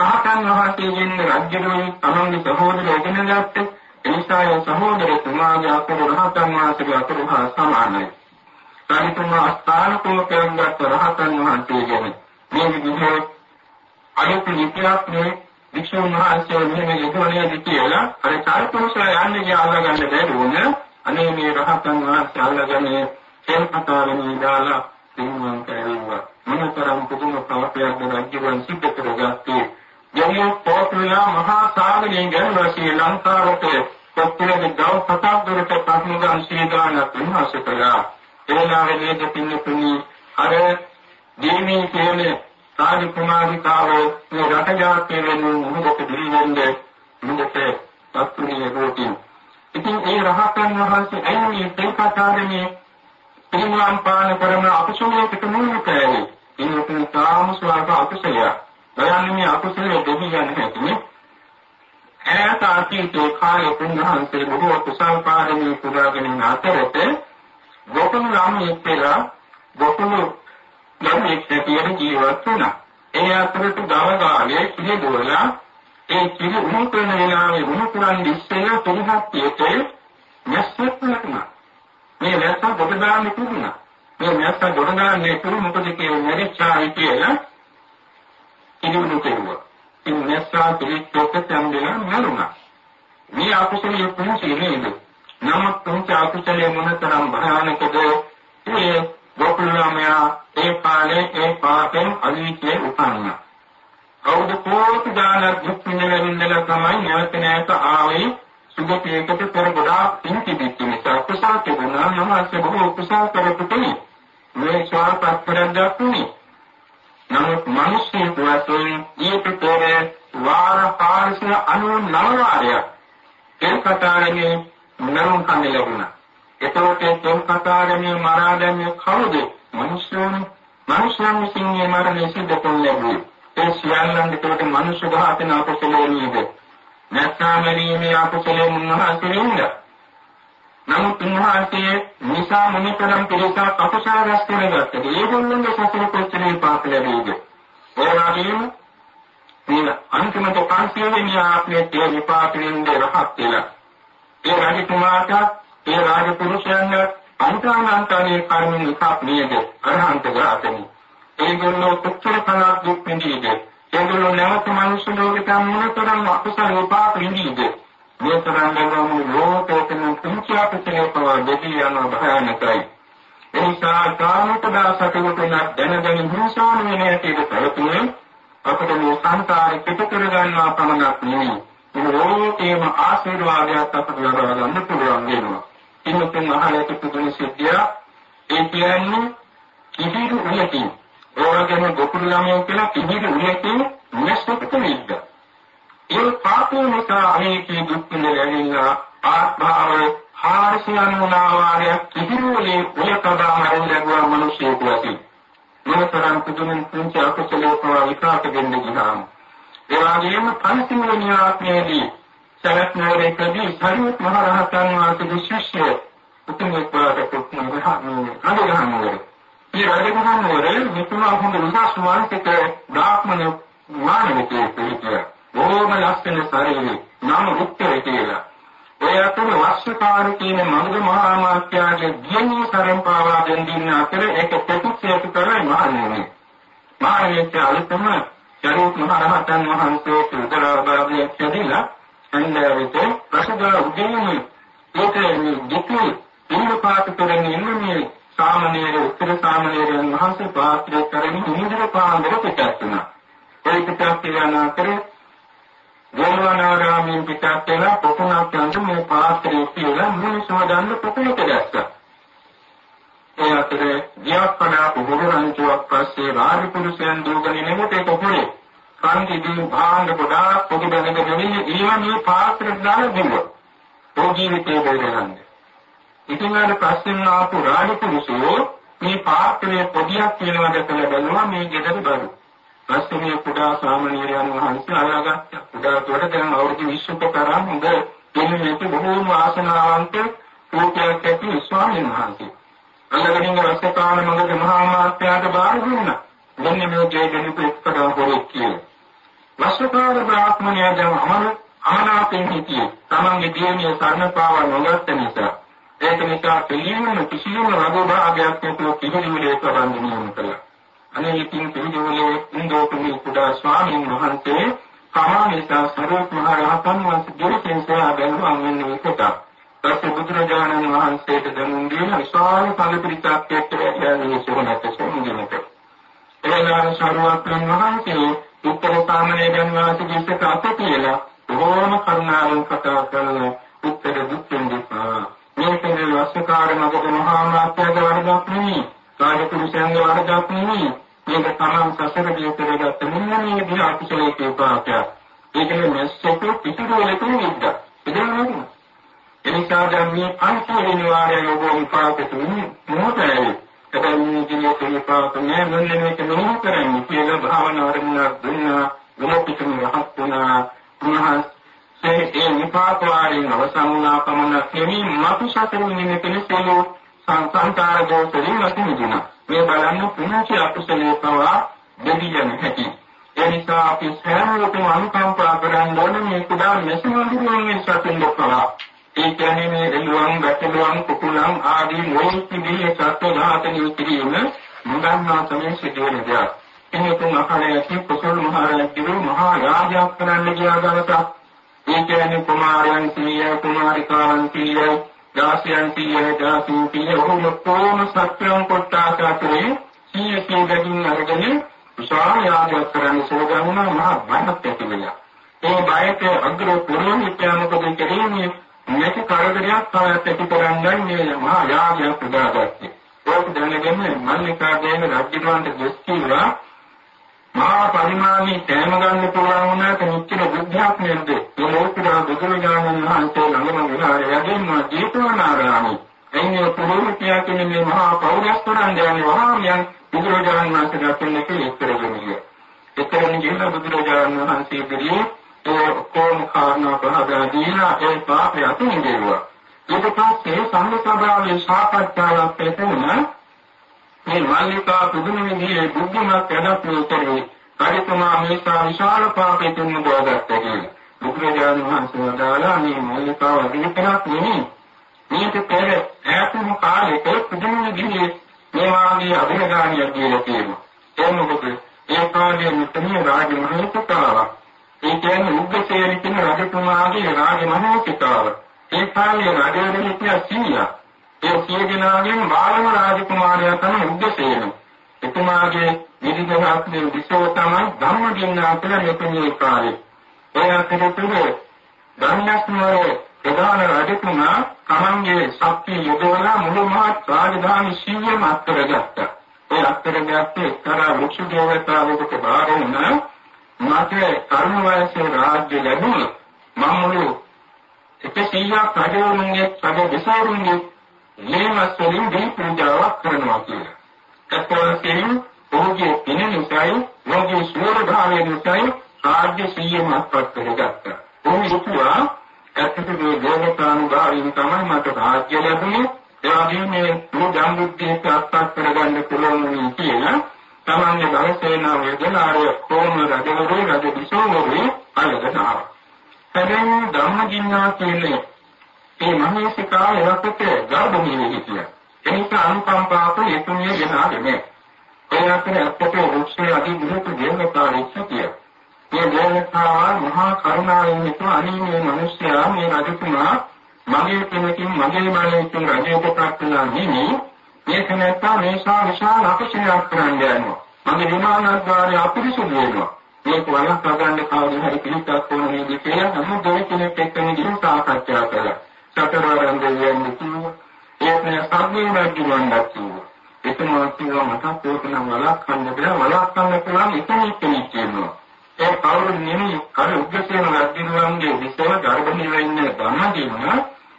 [SPEAKER 1] රහතන් වහන්සේගෙන් රජුගේ තමන්ගේ සහෝදරය ඉගෙන ගත්තේ එනිසා ඒ සහෝදර තුමාගේ අතුරු රහතන් වහන්සේගේ අතුරු හා සමානයි. සාරිතුමා අස්ථානකෝපයෙන් ගත්ත රහතන් වහන්සේගෙන මේ විදිහේ අනිත් නිත්‍යයක් නේ වික්ෂුන් වහන්සේ මෙහෙම යොදවන්නේ කියලා අර සාරිපුරුෂයා යන්නේ කියලා ගන්න බැරි වුණ අනේ මේ රහතන් වහන්සේ අල්ලගන්නේ තෙල් පතාරණී දාලා සිංහන් කරුවා මොනතරම් පුදුම ප්‍රවෘත්තියක්ද රජුන් සිද්ධ කරගත්තේ යෝනිය පොත්ලා මහා සාගරයෙන් ගැන ශ්‍රී ලංකාවට කොත්තරේ දව පතක් දුරට ප්‍රඥාන් ශ්‍රී ගාන විනාශ කළා එලාවේ නේද පින්නතුනි අර දේවී කියන්නේ රාජ කුමාරිකාවෝ මේ රට ජාතිය වෙනුවෙන් මුහුදට දිවිවෙන්නේ මුහුදට පත්තුනේ රෝටින්. ඉතින් ඒ රහතන් වහන්සේ ඇයි මේ තේකතාරමේ පිරිනවම් පාන කරන අකුසලයකට මුහුණ කෑවේ. ඉන්නතුනි තාම ස්වල්ප අකුසලයක්. බලන්න මේ අකුසලයේ දෙවි යන හැටි ඈත අතීතයේ කාලේ පුණහන්සේ බොහෝ කුසල් පාරමී පුරාගෙන අතරත ගොකුණු ළමයෙක් කියලා ගොකුණු ළමයෙක් හැටියට ජීවත් වුණා. ඒ අතරට ගවගාලේ කිරි දුවලා ඒ කිරි උණු කරන වෙලාවේ උණු කරන් ඉස්සෙල්ලා තුන්හත්තියට නැස්සක් ලකුණා. මේ නැස්ස ගොඩ දාන්න තිබුණා. මේ නැස්ස ගොඩ දාන්නේ තුරු මොකද කියන්නේ නැරිච්චායි කියලා කිරිුණු කෙරුවා. ඉතින් නැස්සා පිළිච්චොත් තැම්බෙලා මරුණා. මේ අකුසලිය පුංචි නේද? නමුත් පුංචි අකුසලිය මොනතරම් භයානකද? ඒ ගෝකුලමයා ඒ කාලේ ඒ පාපෙන් අනිත්‍ය උපන්නා. අවුද කෝටි ගානක් දුක් විඳලා තමයි නැවත නැවත ආවේ සුගතියකට පෙර ගොඩාක් පින් තිබෙච්ච නිසා කුසල් තිබුණා නමස්ස බොහෝ කුසල් කරපුතුනි මේ ස්වාපත් කරද්දී නමුත් මිනිස්සු වශයෙන් ඊට පෙර වාර 499 වාරයක් ඒ කතාවේ නරුන් කන්න ලැබුණා එතකොට තොල් කතාවේ මරා දැමීම කවුද? මිනිස්සුන් මිනිස්සුන් විසින් මේ මරණය සිද්ධ කරන ලැබුවේ. ඒ සියල්ලන් එතකොට මිනිස්සු ඝාතන අකුසලයේ නේද? නැත්නම් මෙලීමේ අකුසලයේ උන්වහන්සේ නේද? නමුත් උන්වහන්සේ නිසා මොනිතරම් පිළිසක් අකුසල රැස් කරගත්තද? ඒගොල්ලන්ගේ සසර කොච්චර පාප ලැබෙයිද? ඒ වගේම මේ අන්තිමට පන්සිය වෙනි ආත්මයේ තේ විපාකෙන් රහත් වෙලා. ඒ රජතුමාට ඒ රාජපුරුෂයන් අන්තානන්තයේ කර්මින් එකක් නේද? අරහන්ත ගාතනි ඒගොල්ලෝ කොච්චර කලක් දුක් විඳීද? ඒගොල්ලෝ නැවත මනුෂ්‍ය ලෝකෙට මොනතරම් අකුසල විපාක විඳීද? මේ තරම් ලැබුණු ලෝකයෙන් කුංචා පිටේ පවා දෙවි යන භයානකයි. එනිසා කාමත දාසකෙකුට දැනගෙන හිංසාන වෙන හැටියට පැවතුනේ අපිට මේ සංසාරේ පිට කර ගන්නා පමණක් නෙවෙයි මේ ලෝකේම ආශිර්වාදයක් අපට ලබා ගන්න පුළුවන් වෙනවා. ඉන්නකන් අහලා තිබුණු සිද්ධිය ඒ කියන්නේ කිහිරු උලකින් ඕවගෙන ගොකුළු ළමයෝ කියලා කිහිරු උලකින් නැස්තකට නිද්ද. ඒ පාපේ නිසා අනේකී දුක් විඳලා ආත්මාව හාරසියන් වුණාවාරයක් කිහිරුවලේ උලකදා මරින් ලැබුවා මිනිස්සුෙක් වශයෙන් මොනතරම් පුදුමින් පුංචි අකුසලයේ පවා විපාක දෙන්න ගියාම ඒ වගේම පන්සිමල න්‍යාත්මයේදී සරත් නුවරේදී සරියුත් මහ රහතන් වහන්සේගේ ශිෂ්‍ය උතුම්කවට පුත්න රජගහනුවර. මේ රජගහනුවර විතුමා හොඳ උසස් මානසික බ්‍රාහ්මණ මානවිකයෙක් විතර. බොහොම ලස්සන ශරීරය නාම උත්තර කියලා. ඒ අතර වස්සකාර කියන මඟ මහා මාත්‍යාගේ දියණිය සරම් පාවා දෙන දින අතර ඒක ප්‍රතික්ෂේප කරයි මහණෙනි. මහණෙනි අලුතම සරියුත් මහ රහතන් වහන්සේ උදරාභාවය ඇදලා අන්දරට ප්‍රසදා උදේම ඒකේ දෙකේ ඉන්නපාත කරගෙන ඉන්නේ සාමනීර උත්තර සාමනීරයන් වහන්සේ පාත්‍රය කරගෙන ඉන්දිර පාන්දර පිටත් වුණා. ඒ පිටත් කියන අතර ගෝලවනාරාමයෙන් පිටත් වෙලා පොකුණක් යන මේ පාත්‍රයේ කියලා මිනිස්සු හදන්න පොකුණක දැස්සා. ඒ අතරේ ගියප්පනා පුහුරන්තුවක් පස්සේ රාජපුරුෂයන් දුවගෙන නෙමෙට කොහොනේ සංකීර්ණ භාණ්ඩ ගොඩාක් පොඩි බඳක දෙවිලි ඊවන්නේ පාත්‍රයට දාලා දිව්වා. ඒ ජීවිතේ බෙදගන්නේ. ඉතින් අර ප්‍රශ්න ආපු රාජපුරුෂෝ මේ පාත්‍රයේ පොඩියක් කියනවාද කියලා බලනවා මේ ගෙදර බඩු. පස්සේ කුඩා සාමණේරයන් වහන්සේ අල්ලාගත්තා. කුඩා තොට දැන් අවුරුදු 20ක තරම් හොඳ දෙන්නේ බොහෝම ආසනාවන්ත කෝටයක් ඇති ස්වාමීන් වහන්සේ. අල්ලගෙන රසකාන මඟද මහා මාත්‍යාට බාර දුන්නා. මෙන්න මේ ජයදෙනික එක්තරා හොරෙක් කියලා. වස්සකාර බ්‍රාහ්මණය දැන් අමන අමනාපෙන් හිටියේ. තමන්ගේ දියණිය සරණපාව නොගත්ත නිසා. ඒක නිසා පිළිවෙල කිසියම් රගෝභාගයක් නැතුව පිළිවෙලේ කරන්න නියම කළා. අනේ ඉතින් පිළිවෙලේ ඉන්දෝපමි කුඩා ස්වාමීන් වහන්සේ කමානිතා සරුවත් මහ රහතන් වහන්සේ දෙවියන් සේවා බැලුවා මෙන්න එකට. පස්සේ බුදුරජාණන් වහන්සේට දනුන් දීලා විශාල පළපිරිසක් එක්ක වැඩියා සෝනත් සෝමුදිනට. එලෙනාම සරුවත්යන් වහන්සේ උත්තර සාමණේරයන් වහන්සේගේ සිත අත කියලා බොහෝම කරුණාවෙන් කතා කරන උත්තර දුක්ඛෙන් දෙපා. මේකේ වස්සකාර මගද මහා මාත්‍යද වරදක් නෙමෙයි. රාජපුරුෂයන්ගේ වරදක් නෙමෙයි. මේක තමන් සසරදී කරගත්ත මෙන්න මේ දී අකුසලයේ උපාකයක්. ඒකනේ මෙස්සෙට පිටුරලකින් ඉද්දා. එදෙන්නේ එනිසා දැන් මේ පංච විනිවාරය යෝගෝ විපාක තුනේ මොහොතයි. එතන කියන විපාක නෑ මොන්නේ මේක නොම කරන්නේ කියලා භාවනා වරමුණක් දුන්නා. විමුක්තිකම රහත් වුණා. පුනහස් ඒ ඒ විපාක වාරින් අවසන් වුණා පමණක් නෙමෙයි මතු සතරින් ඉන්නේ කෙනෙක්ලු සංසංකාර දෝෂයෙන් නැති මිදුණා. මේ බලන්න පුංචි අකුසලයේ පවා දෙවියන් හැටි. ඒ නිසා අපි සෑම ලෝකෙම අනුකම්පා කරන්න ඕනේ මේ කුඩා මෙසමඳුරුවන් සතුන් දක්වා. ඒ කියන්නේ මේ එළුවන්, ගැටළුවන්, කුකුලන් ආදී මොහොත් පිළියේ සත්ව ඝාතනය කිරීම මුගන්නා තමයි සිදුවෙන දෙයක්. එනිතුන් අකලයේ කුසල මහරජු මහා යාගයක් කරන්න ගියා දවසක්. ඒ කියන්නේ කුමාරයන් කීය, කුමාරිකාවන් කීය, දාසයන් කීය, දාසීන් කීය, ඔහොම කොම සත්‍යයන් කොටාස අතරේ කීය කී දෙකින් අරගෙන විශාල යාගයක් කරන්න සෝදානම් මහා බණක් ඇති වෙනවා. ඒ බයට අග්‍ර පුරෝහිතයා මොකද කරන්නේ? නැති කරදරයක් තවත් ඇති කරන්නේ මේ මහා යාගයක් උදාගත්තේ. ඒක දැනගෙන මල්ලිකා දේව රජුන්ට දෙස් කිව්වා මහා පරිමාණී තෑම ගන්න පුළුවන් වුණාට මෙච්චර බුද්ධයක් නේද? මේ ලෝකේ බුදුරජාණන් වහන්සේ ළඟම විහාරය යදින්ම ජීතවනාරාමයේ එන්නේ පුරෝහිතයා කියන්නේ මේ මහා පෞරස්තරන් දැනන්නේ වහාමියන් බුදුරජාණන් වහන්සේ දක්වන්නේ කියලා ඉස්සරගෙන ගියා. එතරම් ගිහින් බුදුරජාණන් වහන්සේ ඉදිරියේ ඒ කොම් කාරණා පහදා දීලා ඒ පාපය අතින් ගෙවුවා. ඊට පස්සේ සම්මතභාවයේ සාකච්ඡාවක් පෙතුණ මේ මල්ලිකා පුදුම විදිහේ බුද්ධිමත් වැඩක් උත්තරේ කාර්යතුමා මේසා විශාල පාපේ තුන්න බවගත්තා කියලා. බුදුරජාණන් වහන්සේ වදාලා මේ මල්ලිකාව අධිකරක් නෙමෙයි. මේක පෙර ඈතම කාලෙක පුදුම විදිහේ මේ වාගේ අභිනගාමිය කියලා කියනවා. ඒ මොකද ඒ කාලේ මුතනිය රාජ මහේතුකාවක්. ඒ කියන්නේ උග්ගසේන කියන රජතුමාගේ රාජ මහේතුකාව. ඒ කාලේ රජවරු හිටියා සීයා. ඒ සියදෙනාගෙන් බාලම රාජකුමාරයා තමයි උද්දසේන. එතුමාගේ විදිහාත්මේ විසෝ තමයි ධම්මදින්නා කියලා මෙතනේ කාලේ. ඒ අතරතුර ධම්මස්මරේ ප්‍රධාන රජතුමා තමන්ගේ ශක්තිය යොදවලා මුළු මහත් රාජධානි සියයම අත්කරගත්තා. ඒ අත්කරගත්තේ එක්තරා මුක්ෂ දේවතාවෙකුට බාර වුණා. මට කර්ම වයසේ රාජ්‍ය ලැබුණා. මම මුළු 100ක් රජවරුන්ගේ රජ දෙසවරුන්ගේ මේවත් වලින් දී පූජාවක් කරනවා කියලා. ඒකවලින් ඔහුගේ පින නිසායි, ඔහුගේ සූර භාවය නිසායි රාජ්‍ය සියයම අත්පත් කරගත්තා. ඔහු හිතුවා ඇත්තටම මේ දේවතානුභාවයෙන් තමයි මට රාජ්‍ය ලැබුණේ. ඒ වගේම මේ මුදම්බුද්ධිය අත්පත් කරගන්න පුළුවන් වෙන්නේ කියලා තමන්ගේ බලසේනාව යදනාරය කොම රජවරු රජ විසෝවරු අල්ලගෙන ආවා. හැබැයි ධම්මජින්නා කියන්නේ ඒ මහේසිකාව එවකට ගර්භණී හිටියා. එනිසා අනුකම්පාව එතුමිය ගෙනාවේ නෑ. ඒ අතර ඇත්තට රුක්ෂේ අධි බුදුක දේවතාවෙක් හිටියා. මේ දේවතාවා මහා කරුණාවෙන් හිතුවා අනේ මේ මිනිස්යා මේ රජතුමා මගේ කෙනකින් මගේ මානෙකින් රජයට ප්‍රාර්ථනා නෙමෙයි මේ කෙනෙක්ට මේසා විශාල අපශයයක් කරන්න යනවා. මගේ විමානද්වාරය අපිරිසුදු වෙනවා. මේක වලක් ගන්න කවුරු හරි පිළිස්සක් ඕන නේද කියලා හැම දෙයක් කෙනෙක් එක්කම ගිහින් සාකච්ඡා කළා. සතරවරන් දෙවියන් කිව්වා. ඒක නේ සම්මේලන කිව්වන්දක් කිව්වා. එතන කිව්වා මට ඕකන වලක් ගන්න බෑ වලක් ගන්න පුළුවන් එකෙක් කෙනෙක් කියනවා. ඒ කවුරු නෙමෙයි අර උද්දේශන ලක්දිනුවන්ගේ විශ්ව ගර්භණී වෙන්නේ ධම්මදින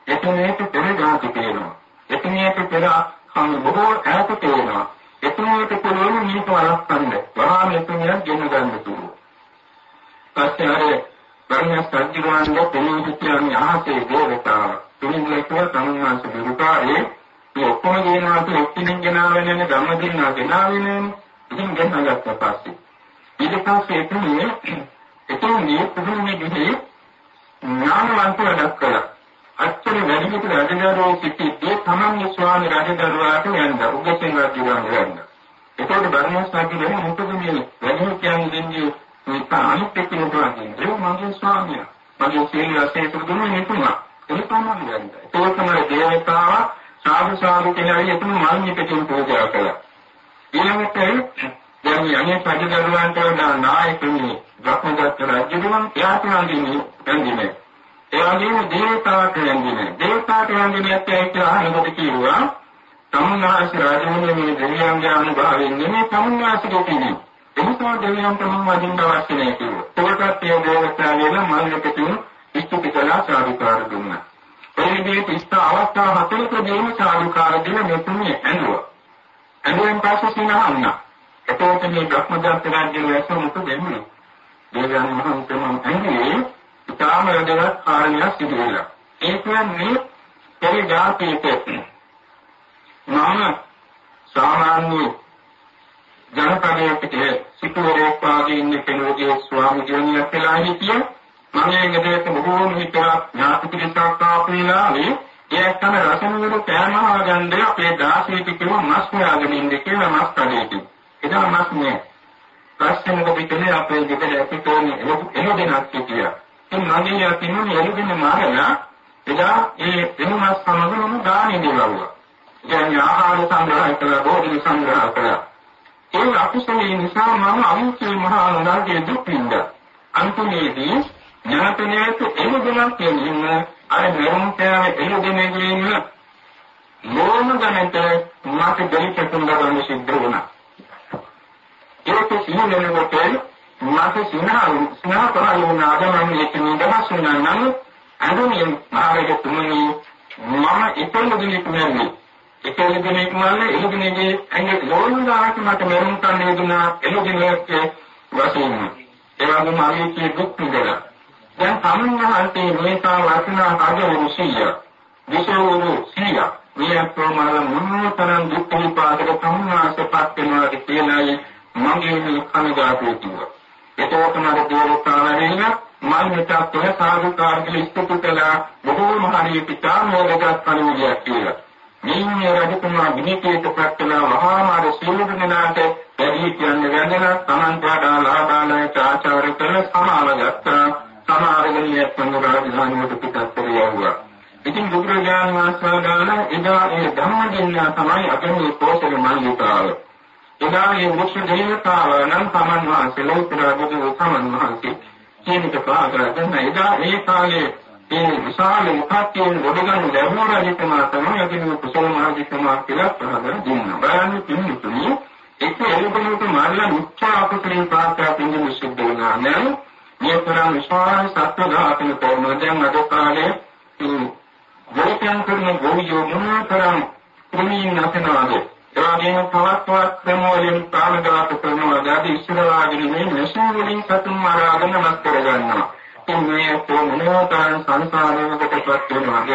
[SPEAKER 1] එතනේට පෙර දාති පේනවා. එතනේට පෙර කම් බොහෝ ඈත පේනවා. එතනේට පුළුවන් මේක වළක්වන්න. වහාම එතනියක් ගෙන ගන්න පුළුවන්. පස්සේ අර බර්ණස් සත්‍යවාන්ගේ පෙනුම් සිටියන්නේ ආසේ දේවතාව. තුනින්ලේකව සම්මාස විරුකාරේ මේ ඔක්කොම කියනවා කියලා එක්කෙනෙක් ගෙනාවෙන ධම්මදිනා ගෙනාවෙන ඉතින් ගෙනාගත්ත පස්සේ ඊට පස්සේ එතනේ එතනේ පුදුමනේ ගිහේ ඥානවන්ත වැඩක් කළා. අච්චර වැඩිහිටි රජදරුවෝ සිටියේ තමන්ගේ ස්වාමි රජදරුවාට යන්න උගතෙන් රජුගන් යන්න. ඒකෝට බර්ණස් රජුගෙන මොකද මේ වැඩිහිටියන් දෙන්නේ මේ අනිත් එක්කෙනෙක් වගේ මගේ ස්වාමියා මගේ සීලයේ පුදුම නිකුණා. ඒක තමයි යන්න. ඒක තමයි දේවතාව සාදු සාදු කියලා එතන මල් නිපෙකින් පූජා කළා. ඊළඟට දැන් මේ අනේ පරිදරුවන්ට වඩා නායකනි බ්‍රහ්මදත්ත රජුගන් ත්‍යාගාදීනි එන්දිනේ. ඒ වගේම දේවතාවට එන්දිනේ. දේවතාවට එන්දිනේ කියලා අහනකොට කිව්වා තමුන්නාස රාජමුනේ මේ දෙවියන්ගේ අනුභවයෙන් නෙමෙයි තමුන්නාසගේ තියෙන්නේ. එනිසා දෙවියන්ට මම වදින්න අවශ්‍ය නැහැ කිව්වා. ඒකත් ඒ දේවතාවේල මල්ලකතුන් ඉස්තුති කළා සාදුකාර දුන්නා. ඒ විදිහට ඉස්ත අවස්ථා හතරකදීම සාදුකාර දෙන මෙතුමිය ඇඬුවා. ඇඬුවෙන් පස්සේ සිනහන්න. එතකොට මේ බ්‍රහ්මදත්ත රාජ්‍ය වැස මොකද වෙන්නේ? දේවයන් වහන්සේම ඇන්නේ ඉතාම වැදගත් කාරණයක් සිදු වෙලා. ඒ කියන්නේ පෙර ජාතියක මම සාමාන්‍ය ජනපදයකට සිටුවරයෙක් වාගේ ඉන්න කෙනෙකුගේ ස්වාමි ජීවනියක් කියලා හිටිය මම ඒ ගෙදරට බොහෝම හිතලා ඥාති පිරිසක් ආපු වෙලාවේ ඒ තමයි රසමුරු කෑම ආගන්නේ අපේ දාසීට කිව්ව මස් හොයාගෙන ඉන්න කියලා මස් කඩේට. එදා මස් නෑ. පස්සේ මොකද කළේ අපේ ගෙදර ඇතිතෝනේ එහෙම දෙනක් කියලා. ඉතින් මගේ යකිනුනේ එළුගෙන මාරලා එදා ඒ එමුමස් සමගම ගානේ දෙවුවා. දැන් ආහාර සංග්‍රහ කළා, භෝජන සංග්‍රහ කළා. ඒ අකුසලයේ නිසා මම අමුතුයි මහා නරකයේ දුක් විඳා. අන්තිමේදී ඥාතනයට එළුගෙනක් කියන්න අර මෙරුම් කෑවේ එළුගෙන ගින්න මොන ගමන්ට මාත් දෙලිට තුන්දරන්න සිද්ධ වුණා. ඒක සිහිනෙන්නකොට මාස සිනහා සිනහා පහළ වුණ ආගමන එක නිදහස් වුණා නම් අඳුනිය මාගේ තුමනි මම ඉතින් දෙන්නේ එකල දෙනෙක් මල්ල එළුගෙනගේ ඇඟේ ලෝණුදාට මට මෙරුම් කන්න යදුනා එළුගෙනක වශයෙන්. ඒ වගේම ආයේ දුක් විඳලා. දැන් සම්මාහන්තේ මේසා වචනා හදවරු සිය විශේෂවරු සිය මේ ප්‍රමාණ මොනතරම් දුක් විපාකක සම්මාසපත් වෙනවා කියලායි මගේ මේ කනගාටුව කිව්වා. එතකොට මට දේවතාවරේන මල් මෙතක් තොර සාදුකාර කියලා ඉස්තුතු කළා. බොහෝම හරිය පිටා මොලකට පණිවිඩයක් කියලා. මේ රජතුමා විනිකේත ප්‍රත්‍යලා මහා මාර සියලු දෙනාට වැඩි කියන්නේ වැඳලා Taman වඩා ලාභාලයට ආචාර කළ සමාව ගත්තා. සමාරගණිය සංගරාජධානියට පිටත් කරගියා. ඉතින් බුදුරජාණන් වහන්සේ දාන එදා ඒ ධම්මදින්නා තමයි අගමී කෝසල මල්ලිකාව. එදා මේ මුක්ෂ දේවතාව නම් සමන් වහන්සේ ලෝතර බුදු සමන් වහන්සේ කියනක පාදරගෙන එදා ඒ කාලේ ඒ විශාල උපත්යෙන් ගොඩගන්න ලැබුණ රජතුමා තමයි අදින කුසල මහජිතුමා කියලා ප්‍රහදර දුන්නා. බලන්න පින්තුනි ඒක එළඹෙනුට මාර්ලා මුක්ඛ අපතේ පාත්‍යා පින්දු සිද්ධ වුණා නම් මේ තරම් විශාල සත්‍ය ඝාතන කරන දැන් අද කාලේ ගෝත්‍යං කරන ගෝවියෝ මොනතරම් ක්‍රමීන් නැසනවාද එවාගෙම තවත් තවත් ක්‍රම වලින් ප්‍රාණඝාත කරනවා ආදී ඉස්සරවාගෙන මේ නැසූ වලින් සතුන් මරාගෙන මස් කරගන්නවා. ඉතින් මේ කොමනෝතර සංසාරයකටපත් වෙනවාද?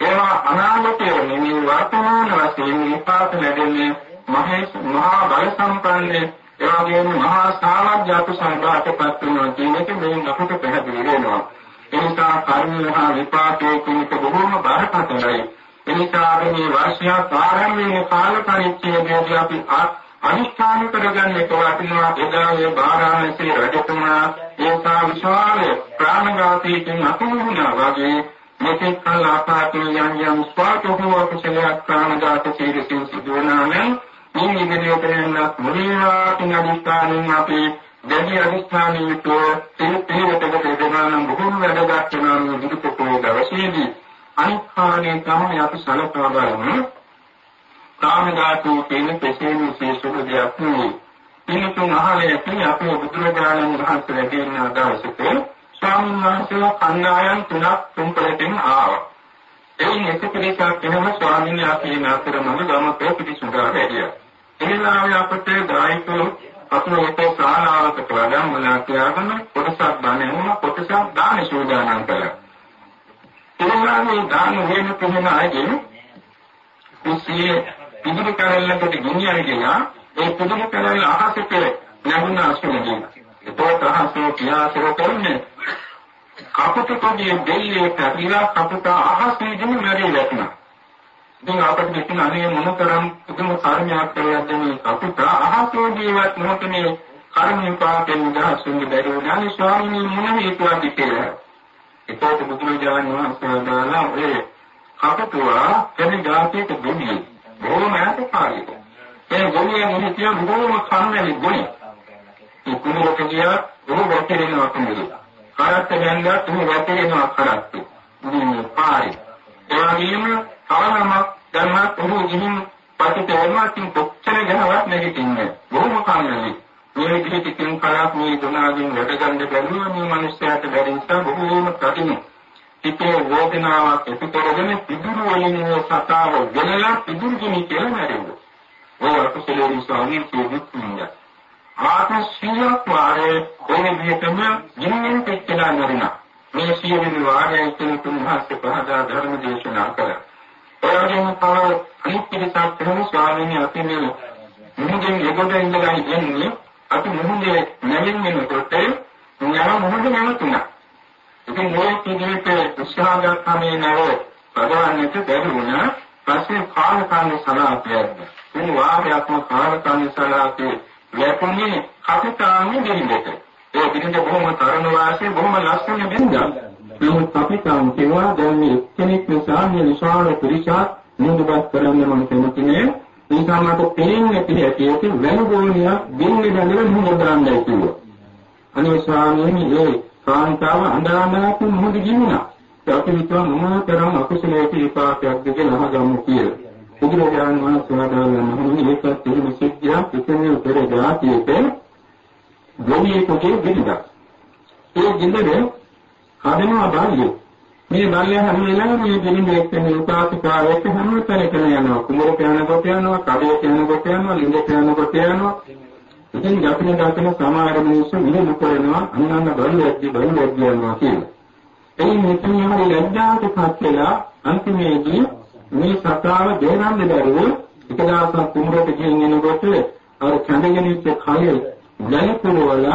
[SPEAKER 1] ඒවා අනාගතයේ මේ වර්තමාන වශයෙන් විපාක ලැබෙන්නේ මහේශ මහා බල සම්පන්න එවාගෙම මහා සාමජ්ජාත සංඝාතපත් වෙනවා කියන එක මේ අපට පැහැදිලි වෙනවා. ඒ නිසා කර්ම මහා විපාකයේ කෙනෙක් බොහෝම බරපතලයි. එනිසා මේ වර්ෂයක් ආරම්භයේ කාල පරිච්ඡේදයේදී අපි අනිස්ථාන කරගන්න එක වටිනවා. එදා ඒ බාරාණසී රජතුමා ඒසා විශාල ප්‍රාණඝාතයෙන් අතුරුුණා වගේ මෙතෙක් කල ආපාතේ යම් යම් ස්වාතෝහෝ කුසලයක් ප්‍රාණඝාත සිරිසින් සිදුවනා නම් මේ විදිහට යන මුලින්ම අදිස්ථානෙන් අපි දැඩි අධිෂ්ඨානීය තේ දෙනානම් බොහොම වැදගත් වෙනවා දුරුපොකෝ දවසේදී. අනිත්‍යනේ තමයි අපි සලකා බලමු. කාමදාතු කියන කෙසේම විශේෂ දෙයක් නෙවෙයි. මේකෙන් අහලේ ඇති අපේ බුදුරජාණන් වහන්සේ ලැබෙන දවසක ස්වාමීන් වහන්සේලා කණ්ඩායම් තුනක් තුන්පලකින් ආවා. එයින් එක පිරිසක් වෙනම ස්වාමීන් වහන්සේ නාතරම ගමක පිටිසුදා වැඩියා. එනිසා අපට ගායකයෝ අපේ ශාලාවකට වඩා මුලා තියාගෙන කොටසක් බණෙන්න කොටසක් දාන සූදානම් කළා. එනිසා දාන වෙන කෙනා අයින් කුසියේ පිදුරු කරල්ලකට ගෙනියන ගියා ඒ පිදුරු කරල්ල අහසට නැගුණ අසුනදී. ඒකත් අහසේ කියාසර කරන්නේ කපුට කොඩිය දෙල්ලේ පැතිලා කපුට අහසේදීම මැරී වැටුණා. ඉතින් අපිට මෙතන අනේ මොනතරම් පුදුම කර්මයක් කරලාද මේ කපුට අහසේ ජීවත් මොහොතේ කර්ම විපාකෙන් දහසුන් බැරි වුණානේ ස්වාමීන් මොන හේතුවක්ද කියලා. ඒකත් බුදුරජාණන් වහන්සේ දාලා ඔය කපුටුවා කෙනෙක් ධාතයට ගොඩියේ බොහොම ඈත කාලයක. ඒ ගොඩියේ මොහිතිය බොහොම කන්නලි ගොනි. ඒ කුමරක ගියා බොහොම වැටෙනවා කුමරේ. කරත් දැන්දා තුම වැටෙනවා කරත්. ඉතින් පාරේ. ඒ වගේම තවනමක් ධර්මයක් උරු ගිහින් පතිතේමකින් කොච්චර ගහවත් නැගිටින්නේ. බොහොම කන්නලි. මේ විදිහට කින් කලක් මේ දුනාගෙන් වැඩ ගන්න බැරුව මේ මිනිස්යාට බැරි නිසා බොහෝම කටිනේ. හිතේ වේදනාවක් ඇති කරගෙන පිදුරු වලින් සතාව වෙනලා පිදුරු කිනි කියලා මැරෙනවා. ඔය අකුසලයේ ස්වාමීන් වහන්සේ ආත්ම සියක් වාරේ කොහේ විදිහටම ජීවෙන් පෙච්චලා මැරෙනවා. මේ සියවෙනි වාරයේ තුන් තුන් හත් පහදා ධර්ම දේශනා කළා. ඒ වගේම තව අනිත් පිටසක් කරන ස්වාමීන් වහන්සේ මේ මුහුදෙන් එගොඩ ඉඳලා ඉන්නේ අපි මුහුදේ නැමින් වෙනකොට යන මුහුද නැවතුණා. ඉතින් මේ පිළිවෙත උත්සාහ ගන්නමේ නව පදවන්නට බැරි වුණා. පස්සේ කාලකාණ්ඩ සලාපියද. මේ වාරයක්ම කාලකාණ්ඩ සලාපේ ලැබුණේ කපිතාන්නේ දෙන්නට. ඒ පිටින්ද බොහොම තරුණ වාසයේ බොහොම ලස්සන බින්දා. නමුත් කපිතාන් කියවා දැන් මේ කෙනෙක් නිසා මේ විශාල පිරිසක් නිදුබත් කරන්න මම කැමතිනේ. නිසා මට පේන්නේ පිළියෙතියක වැනුගෝණියක් බින්නේ බඳගෙන මුහුණ දාන්නයි කිව්වා. අනේ ස්වාමීනි ඒ කාන්තාව අඳානකට මොහොත ගිහිනා. අපි හිතුවා මොනතරම් අකුසලයේ විපාකයක්ද කියලා අහගමු කියලා. බුදුරජාණන් වහන්සේ වදාළා මේක තියෙන සිද්ධියක් ඉතින් පෙර જાතියේ ගොවියේ කොටේ ගිරිදා. ඒ ගින්දරේ හදනවා බාල්ලිය. මේ බාල්ලිය හැම වෙලාවෙම මේ දෙලින් එක්කෙන උපාසිකාවෙක් හැම තැනකම යනවා. කුමරු යනකොට යනවා, කඩේ යනකොට යනවා, ලිංග යනකොට යනවා. ඉතින් දකින දකින සමහර මිනිස්සු මෙහෙම කරනවා අන්නන්න බල්ලෙක්දි බල්ලෙක්දි යනවා කියලා. එයින් මෙතන යමරි ලැජ්ජාවට පත් වෙලා අන්තිමේදී මේ සතාව දෙනන්න බැරුව එක දවසක් කුමරට ගිහින් එනකොට අර කැඳගෙන ඉච්ච කය දැලපුරවල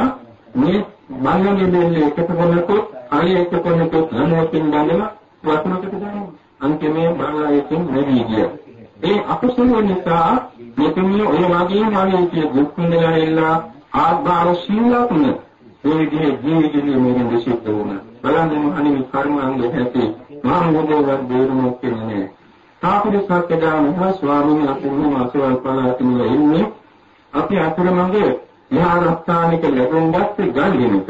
[SPEAKER 1] මේ බල්ලගේ දෙන්නේ එකට කරනකොට කය එකට කරනකොට නමකින් බඳලා වතුනකට දානවා. අන්තිමේ බල්ලා එකෙන් නැවී ගියා. ඒ අකුසල නිසා මෙතුමිය ඔය වගේ වගේ කිය දුක් විඳලා ඉල්ලා ආත්මාව සීලතුන මේ විදිහේ ජීවිතේ මේකෙන් දෙසිට වුණා. බලන්න මහණෙනි කර්මාංග හැටි මා මොදේවත් දේරුමක් කියන්නේ. තාපිර සත්‍යදා මහ ස්වාමීන් වහන්සේ මාසවල් පළාතින් ඉන්නේ අපි අතුරුමඟ විහාරස්ථානික ලැබුම්පත් ගල්ගෙනක.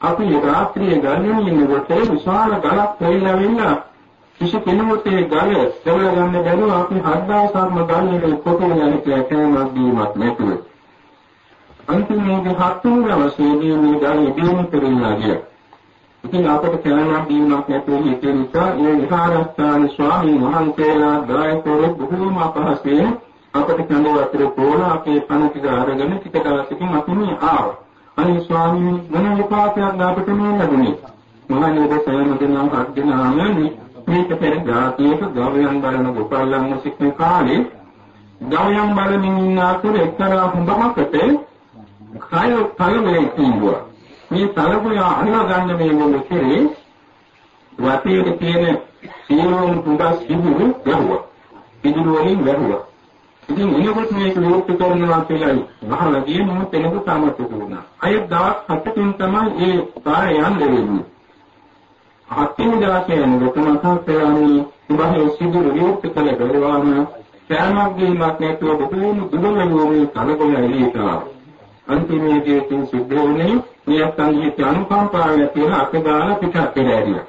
[SPEAKER 1] අපි රාත්‍රියේ ගල්ගෙන ඉන්නකොට විශාල ගලක් පෙරලා වෙන්න කිසි කෙනෙකුට ඒ ගල සෙවල ගන්න බැරුව අපි හත් දවසක්ම ගල්ලේ කොටගෙන යන කෑමක් දීමක් නැතුව. අන්තිමේදී හත් තුන් දවසේදී මේ ගල ඉදීම කරලා ගියා. ඉතින් අපට කෑමක් දීමක් නැතුව හිතේ නිසා ඒ විහාරස්ථාන ස්වාමීන් වහන්සේලා දායකවරු බොහෝම අපහසුයෙන් අපට කඳ වතුර පොළ අපේ පණ ටික අරගෙන ටික දවසකින් අපි මේ ආවා. අනේ ස්වාමීන් මොන විපාකයක් අපට මේ ලැබුණේ? මහණෙනි ඔබ සෑම දිනම හත් දිනම මේක පෙර ජාතියක ගවයන් බලන ගොපල්ලන් සිටින කාලේ ගවයන් බලමින් ඉන්න අතර එක්තරා හුඹමකට කය කලබලෙන් කිව්වා. මේ තලගොය අල්ලා ගන්න මේ මොන කෙරේ වටේට තියෙන සියලුම හුඟස් පිදුරු වැහුවා. පිදුරු වලින් වැහුවා. ඉතින් එනකොට මේක විවෘත කරනවා කියලා අහලා ගියේ මොකද එනකොට සමත් වුණා. අය දවස් හතකින් තමයි ඒ පාරේ යන්නේ. හත්වෙනි දවසේ යනකොට මහා පෙරාණි උඹේ සිදුරු විවෘත කළ බැලුවාම සෑමක් ගේමක් නැතුව බොහෝම දුර්වල වූ කලකොල එළියට ආවා. අන්තිමේදී තින් සිද්ධ වුණේ මේ සංගීත අනුකම්පාවෙන් තියෙන අකදාන පිටක් පෙරහැරියා.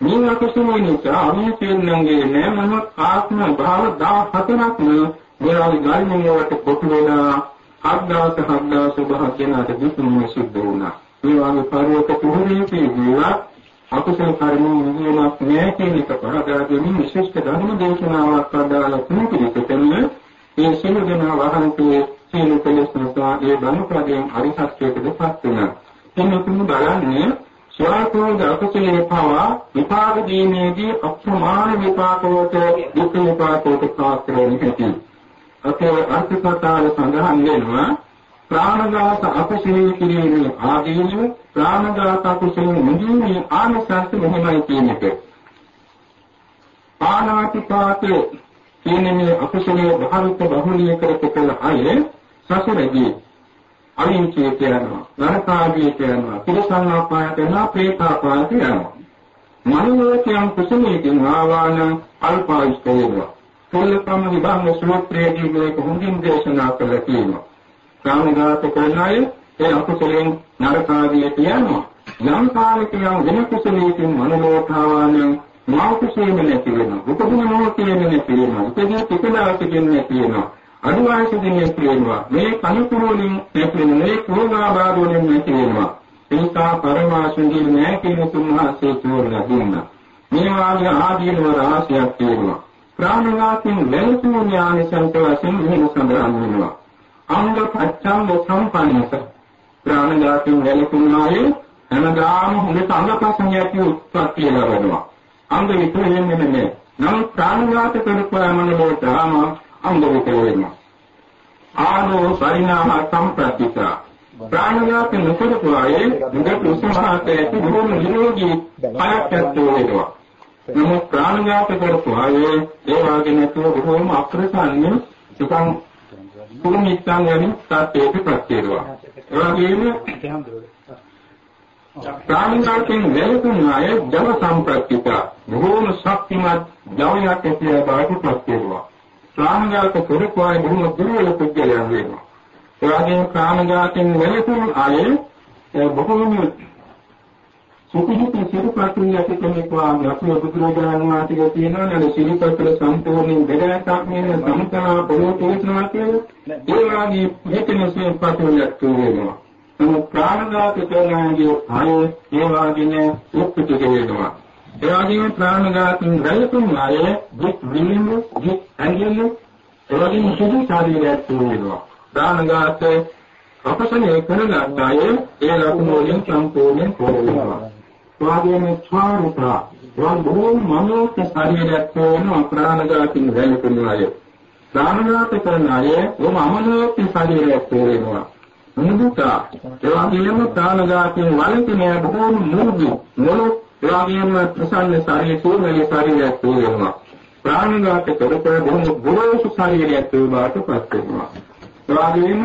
[SPEAKER 1] මේ අකුසල නිසා අනුචේන්නන්ගේ නෑමම ආත්ම භාව 14ක්ම මෙලොව ගල්මිණියට කොටු වෙලා හත්දාස හත්දාස භාග්‍යනාට දුතුම සිද්ධ වුණා. මේ වගේ පරිවර්ත කුහරයේ ජීවත් අකුසල කර්ම නිවීමක් නෑ කියන එක පරදාගෙන විශේෂ ධර්ම දේශනාවක් අදාළ තුන්පිරිසටම මේ සියලු දෙනා වහන්සේ සියලු කෙලෙස්නසා ඒ බණපදයෙන් අරිහත්ත්වයටපත් වෙනවා. එන්නතුම බලන්නේ ස්වල්පෝද අකුසලේ පවා විපාක දීමේදී අප්‍රමාණ විපාකවලට දුක් විපාකවලට පාත්‍ර වෙන හැටි. අපේ අර්ථකථාව සඳහන් වෙනවා ප්‍රාණඝාත අකුසලයේ කිරීමේ ආදීනව ප්‍රාණඝාත අකුසලයේ මුදීමේ ආනිසංස මෙහෙමයි කියන එක. පාණාතිපාතේ කියන මේ අකුසලයේ භාවිත බහුලීකරක කළ අය සසරදී අවිංචේත යනවා නරකාදීට යනවා පිරසන්නාපායට යනවා ප්‍රේතාපායට යනවා මනෝලෝකයන් කුසලයෙන් ආවාන අල්පායිස්ත වෙනවා පොල්ලකම විභංග සූත්‍රයේදී මේක හොඳින් දේශනා කළා තියෙනවා. කාමඝාත කරන අය ඒ අකුසලෙන් නරකාදියට යනවා. යම් කාලයකින් වෙන කුසලයකින් මනෝලෝකාවන මාව කුසලෙම නැති වෙනවා. උපදින මොහොතේම නැති වෙනවා. උපදින පිටලාවකින් නැති වෙනවා. අනුවාසිකින් නැති වෙනවා. මේ කනුකුරුලින් නැති වෙනවා. මේ කෝගාබාදෝලින් නැති වෙනවා. ඒකා පරමාසුන්ගේ නැහැ කියන තුන්හසේ තෝරලා දුන්නා. මේ වාගේ ආදීනව රහසයක් තියෙනවා. ප්‍රාණඝාතයෙන් වැළකීම ඥානසන්ත වශයෙන් මෙහෙම සඳහන් වෙනවා. අංග පච්ඡංග සම්පන්නස ප්‍රාණඝාතයෙන් වැළකීමායේ හැමදාම හොඳට අංග ප්‍රසංගයක් උත්පත්ති ලැබෙනවා. අංග විතරෙන්නේ නෙමෙයි. නම් ප්‍රාණඝාත කරපෑමන වලටම අංග විතර වෙනවා. ආනෝ පරිණාම සම්ප්‍රතිතා ප්‍රාණඝාත නොකරපු අය මුගත් උසමහතේ බොහොම නිරෝගී පයක් ඇත්තෝ වෙනවා. නමුත් ප්‍රාණඝාත කරපු අය ඒ වාගේ නැතුව බොහෝම අප්‍රසන්න සුඛං කුමිත්තන් යන සත්‍යයට ප්‍රත්‍යේනවා. ඒ වගේම ප්‍රාණඝාතයෙන් වැළකුණ අය ජව සම්ප්‍රත්‍යිත බොහෝම ශක්තිමත් ජවයක් ඇතිව බවට ප්‍රත්‍යේනවා. ප්‍රාණඝාත කරපු අය බොහෝම දුර්වල පුද්ගලයන් වෙනවා. ඒ වගේම ප්‍රාණඝාතයෙන් වැළකුණ අය බොහෝම සුපිහිත සිරුපතුන් යටි කෙනෙක් වාගේ අපේ බුදුරජාණන් වහන්සේ කියනවා නේද? සිරුපතල සම්පූර්ණයෙන් බෙදෑසක් නෙන සම්තනා පොළොව තේසනවා කියලා. ඒ වාගේ මෙතන සිරුපතුන් යටි වෙනවා. නමුත් ප්‍රාණඝාත කරනාගේ ආය ඒ වාගේ උත්පිට වෙනවා ඒ වගේම ප්‍රාණඝාතෙන් වැළතුන් ආය දුක් විඳින්න දුක් ඇඟෙන්න ඒ වගේම සුදු ශරීරයක් වෙනවා. ප්‍රාණඝාත අපසනේ කරගත් අය ඒ ලකුණු වලින් සම්පූර්ණයෙන් පොරවෙනවා ස්වාධීන ස්වરૂපා වන් බොහෝ මනෝක ශරීරයක් වෙන අප්‍රාණඝාතින් වැළපෙන අය. ප්‍රාණඝාත කරන අය වම අමනෝක ශරීරයක් වෙනවා. මුදුතා ඒ වගේම ප්‍රාණඝාතින් වළකින බොහෝ මුදු මොළො ඒ වගේම ප්‍රසන්න ශරීර සූර්ණලි ශරීරයක් වෙනවා. ප්‍රාණඝාත කරපර බොහෝ ගොරෝසු ශරීරයක් වේවාට පත් වෙනවා. ඒ වගේම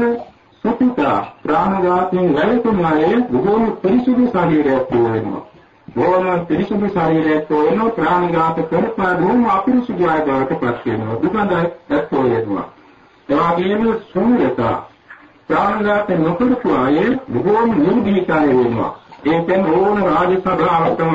[SPEAKER 1] සුපිතා ප්‍රාණඝාතින් වැළපෙන අය බොහෝ පිරිසිදු ශරීරයක් වෙනවා. බොහොම පිරිසුදු ශරීරයක් වෙන ප්‍රාණඝාත කරපා බොහොම අපිරිසුදු අය බවට පත් වෙනවා. දුකඳයි දැක්කෝ වෙනවා. ඒ වගේම සූර්යතා ප්‍රාණඝාත නොකරපු අය බොහොම නිර්භීතය වෙනවා. ඒකෙන් ඕන රාජ සභාවකම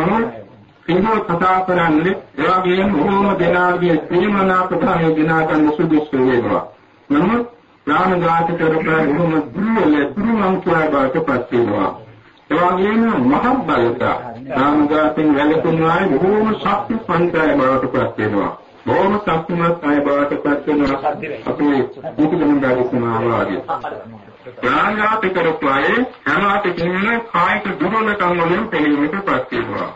[SPEAKER 1] සිංහල කතා කරන්නේ ඒ වගේම බොහොම දෙනාගේ ප්‍රේමනාපතාවය දිනා ගන්න සුදුසු වෙනවා. නමුත් ප්‍රාණඝාත කරපා බොහොම දුර්වල දුර්වං කියලා බවට පත් වෙනවා. එවාගෙම මහබ්බලත සාමගතෙන් වැළකුණු අය බොහෝම ශක්ති පන්තය බවට පත් වෙනවා. බොහෝම ශක්තිමත් අය බවට පත් වෙනවා. අපේ බුදුදහම දාර්ශනා වාගේ. ප්‍රාණඝාත කරපු අය හැමත කියන කායික දුර්වලකම් වලින් පෙළීමට පත් වෙනවා.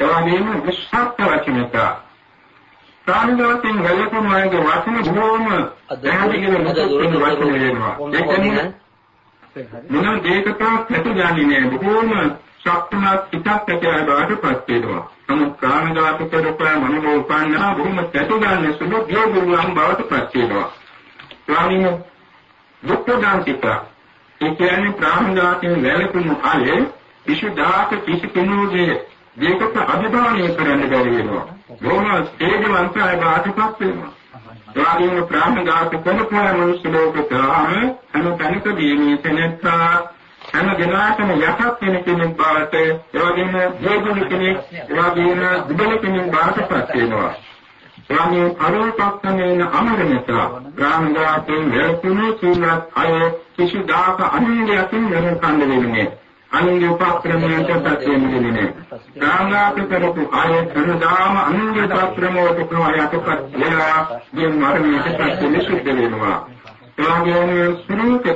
[SPEAKER 1] එවාගෙම විශ්වාස වචනක ප්‍රාණඝාතෙන් වැළකුණු අයගේ වචන බොහෝම දැහැදිලිව මුදුන් වචන වෙනවා. ඒ කියන්නේ මොන දෙයකට පැතු ගන්නේ නැහැ. බොහෝම ශක්තිමත් පිටක් ඇතිවයි බවට පත් වෙනවා. නමුත් ප්‍රාණඝාත කරපෑ මනෝ උපන්නා බොහොම පැතු ගන්න සුළු දියුණුවම් බවට පත් වෙනවා. ප්‍රාණින දුක්ඛදාන්තික ඒ කියන්නේ ප්‍රාණඝාතයෙන් වැළකුණු අය විසුදාක කිසි කෙනෙකුගේ දෙයකට අභිභාවනය කරන්න බැරි වෙනවා. බොහොම තේජවන්තයි බාටපත් වෙනවා. එවාගේම ප්‍රාණඝාත කරපු මනුෂ්‍ය ලෝකතාම හැම තැනකදී මේ තැනත්තා හැම දිනකටම යටත් වෙන කෙනෙක් බවට එවාගේම ජීවිත කෙනෙක් එවාගේම දුබල කෙනෙක් බවට පත් වෙනවා. එවාගේ අරෝපක්ෂමේන අමරණත ප්‍රාණඝාතයෙන් වැළකීමේ සීලත් අය කිසිදාක අනින්දයකින් වෙනකන් දෙන්නේ අනින්ද උපක්‍රමයන්ට පත් වෙන්නේ නැහැ. ප්‍රාණඝාත කරපු අය සරදාම අනින්ද උපක්‍රමවලට ප්‍රවාහයටපත් වෙලා මේ මරණයට පත් වෙන්නේ සුද්ධ වෙනවා. එවාගේම සුරූපක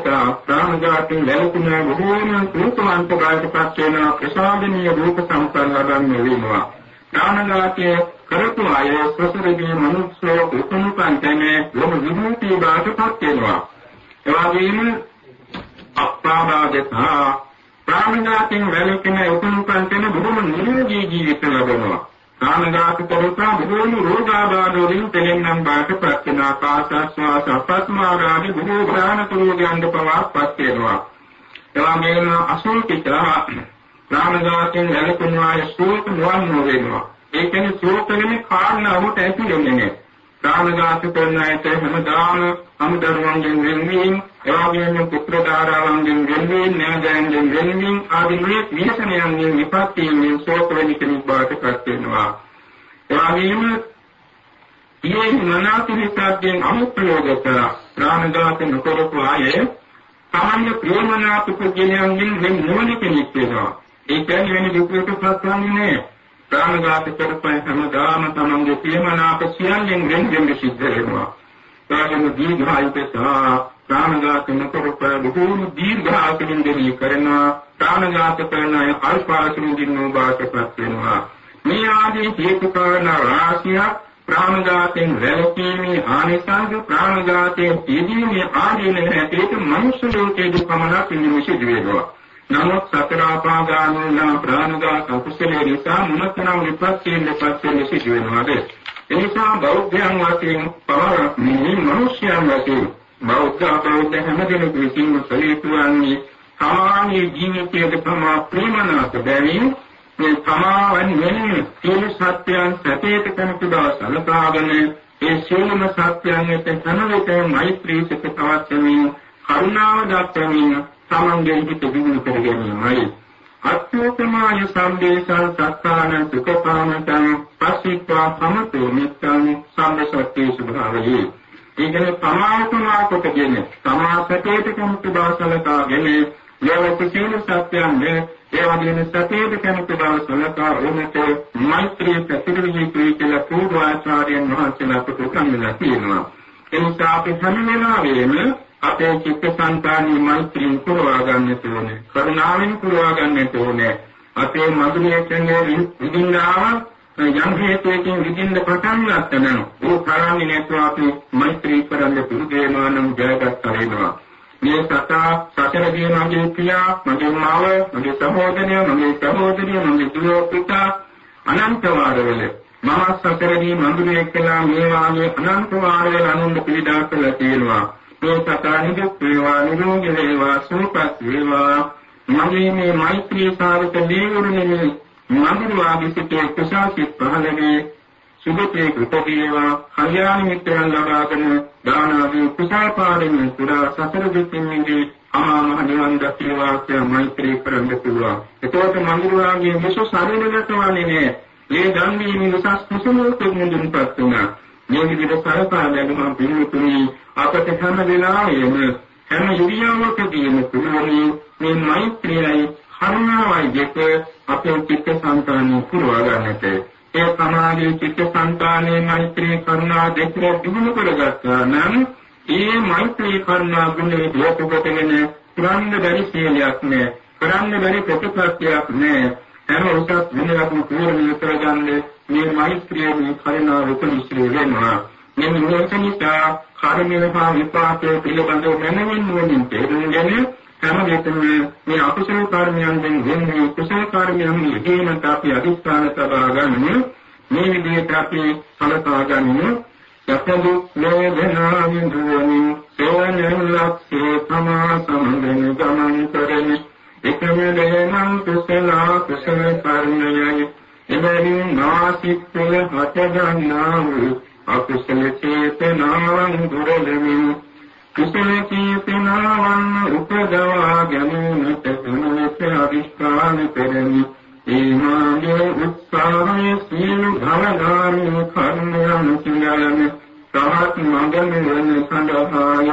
[SPEAKER 1] ප්‍රාණඝාතයෙන් වැළකීම බොහෝම සුරූපවන්ත කායකපත් වෙන ප්‍රසාදනීය රූප සම්පන්න ලබන්නේ වෙනවා. ප්‍රාණඝාතයේ කරපු අය සසරදී මනුස්සය උතුම්පන් තැනේ ලොම විමුක්තිය බාටපත් වෙනවා. එවාගේම අප්‍රාදාදතා ප්‍රාණඝාතයෙන් වැළකීම උතුම්පන් තැන බොහොම නිරෝගී ජීවිත ලබනවා. කාමඝාත කරපා බොහෝම රෝගාබාධ වලින් පෙළෙන්නම් බාටපත් වෙන ආකාශස්වාස අපස්මාරාදී බොහෝ ප්‍රාණ රෝගයන්ද පවාපත් වෙනවා. එවාගේම අසුල්පිතා ප්‍රාණඝාතයෙන් වැළකීම ආය සෝත නොවන් නොවෙනවා. ඒ කියන්නේ ශෝක වෙන්නේ කාරණාවට ඇතුළෙන්නේ නැහැ. ප්‍රාණඝාත කරන අයට හැමදාම අමුදරුවන්ගෙන් වෙන්වීම, එවාගෙම පුත්‍ර ධාරාවන්ගෙන් වෙන්වීම, නෑදෑයන්ගෙන් වෙන්වීම ආදී මේ විශේෂණයන්ගෙන් විපත්තියෙන් ශෝක වෙන කෙනෙක් බවට පත් වෙනවා. එවාගෙම ඊයේ මනාපිරිසක්ගෙන් අමුප්‍රයෝග කළා. ප්‍රාණඝාත නොකරපු අය සාමාන්‍ය ප්‍රේමනාප පුද්ගලයන්ගෙන් වෙන නොවන කෙනෙක් වෙනවා. ඒ කියන්නේ වෙන දුකකට පත් වන්නේ නැහැ. ප්‍රාණඝාත කරපයි හැමදාම තමන්ගේ ප්‍රේමනාප සියල්ලෙන් වෙන් වෙන්න සිද්ධ වෙනවා. ඒගොල්ලෝ දීර්ඝායුකතා ප්‍රාණඝාත නොකරපයි බොහෝම දීර්ඝායුකින් දෙවි කරනවා. ප්‍රාණඝාත කරන අය අල්පාසුන් දිනු බාටපත් වෙනවා. මේ ආදී හේතු කාරණා රාශියක් ප්‍රාණඝාතයෙන් වැළකීමේ ආනිසංස ප්‍රාණඝාතයෙන් පිළිදීමේ ආදීන හැටියට මනුෂ්‍ය ලෝකයේ දුකමනක් නිමිෂි වෙනවා. නමුත් සතර ආපාදානෝලා ප්‍රාණඝාත අකුසලයේ නිසා මොනතරම් විපස්සයෙන් දෙපස්සෙන් සිදු වෙනවද? එනිසා බෞද්ධයන් වශයෙන් පවර මේ මිනිස්යන් වශයෙන් බෞද්ධ බෞද්ධ හැමදෙනෙකු විසින්ම සලිතුවන්නේ සාමාන්‍ය ජීවිතයේ තමා ප්‍රේමනාත බැවින් මේ තමාවන් වෙන සියලු සත්‍යයන් සැපයට කරන බව සලකාගෙන ඒ සියලුම සත්‍යයන් එක්ක හැම විටම මෛත්‍රී සිත පවත්වමින් කරුණාව දක්වමින් තමන්ගේ හිත දිනු කර ගැනීමයි. අත්‍යෝපමාය සම්දේශං සත්තාන සුඛපාමතං පස්සිත්වා සමතෝ මිත්තං සම්මසත්තේ සුභාවයේ. ඒකේ සමාපමා කොටගෙන සමාසතේට කමුතු දාසලකාගෙන ලෝක සියලු සත්‍යයන් ඒ වගේම සතේට කැමති බව සලකා උනට මෛත්‍රී ප්‍රතිවිධි කියලා පූර්වාචාර්යයන් වහන්සේලා අපට උගන්වලා තියෙනවා. ඒ නිසා අපි හැම වෙලාවෙම අපේ චිත්තසංතානී මෛත්‍රියෙන් පුරවා ගන්නට ඕනේ. කරුණාවෙන් පුරවා ගන්නට ඕනේ. අපේ මధుරයේ කියන්නේ විඳින්නාව යම් හේතුවකින් විඳින්න පටන් ගන්නනම් ඒ කරන්නේ නැතුව අපි මෛත්‍රී කරන්න පුරුදේමානම් ජයගත් වෙනවා. මේ සතා සතරදී මගේ පියා, මගේ මව, මගේ සහෝදරය, මගේ සහෝදරිය, මගේ දුව පුතා අනන්ත වාරවල මම සතරදී මඳුරේ කළා මේ වාගේ අනන්ත වාරවල අනුන් පීඩා කළා කියනවා. මේ සතා නිදුක් වේවා නිරෝගී වේවා සුවපත් වේවා මගේ මේ මෛත්‍රී සාගත දීවරුනේ මඳුරු ආදිසිතේ කුසාසිත පහළවේ සුභතේ කෘතේවා කල්යාණ මිත්‍රයන් ලබාගෙන දාන ආදී කුසල් පාරෙන් පුරා සතර දුකින් මිදී ආ මහ නිවන් දක්වා කියලා මෛත්‍රී කරන්න පුළුවන්. ඒකෝට මඳුරු ආගේ විශ්ව ශරීරගත වන්නේ නෑ. මේ දන් දීමේ උසස් කුසලයක් මුදුන්පත් වුණා. මේ විදිහට සලකා බැලුම පිළිතුරු අපට හැම වෙලාවෙම හැම ඉරියව්වකදීම පුළුවන් මේ මෛත්‍රියයි කරුණාවයි දෙක අපේ චිත්ත සංතානය පුරවා ගන්නට. ඒ සමාධි චිත්ත සංතානයේ මෛත්‍රී කරුණා දෙක දිනු කරගත්තා නම් ඒ මෛත්‍රී කරුණා ගුණේ දෝපකටගෙන කරන්න බැරි සියලයක් නෑ කරන්න බැරි ප්‍රතිපත්තියක් නෑ. හැම උසස් වෙනකම් පූර්ණ කරගන්න මේ මෛත්‍රිය මේ කරුණාව උපනිශ්‍රේ වෙනවා. මෙන්න මේක නිසා කර්මය හා විපාකය පිළිබඳව මනමින් නුවණින් තේරුම්ගෙන හැම විටම මේ අකුසල කර්මයන්ගෙන් වෙන්නේ කුසල කර්මයන් යෙදීමට අපි අධිෂ්ඨාන සබා ගන්න. මේ විදිහට අපි සලකා ගන්න. යතදු ලෝභනාමින් දුවමින් සෝනං ලක්ෂේ තමා සම්බෙන ගමන් කරමි එකම දෙමන් කුසල කුසල කර්මයයි එබැවින් නාසික් තුළ හට ගන්නා වූ අකුසල චේතනාවන් දුරලමින් කුසල චේතනාවන් උපදවා ගැනීමට තුනට අදිස්ථාන කරමි. ඊමානයේ උත්සාහය සීල භවනාමී කර්මයන් සිංහලම සමත් මඟම වන සඳහාය.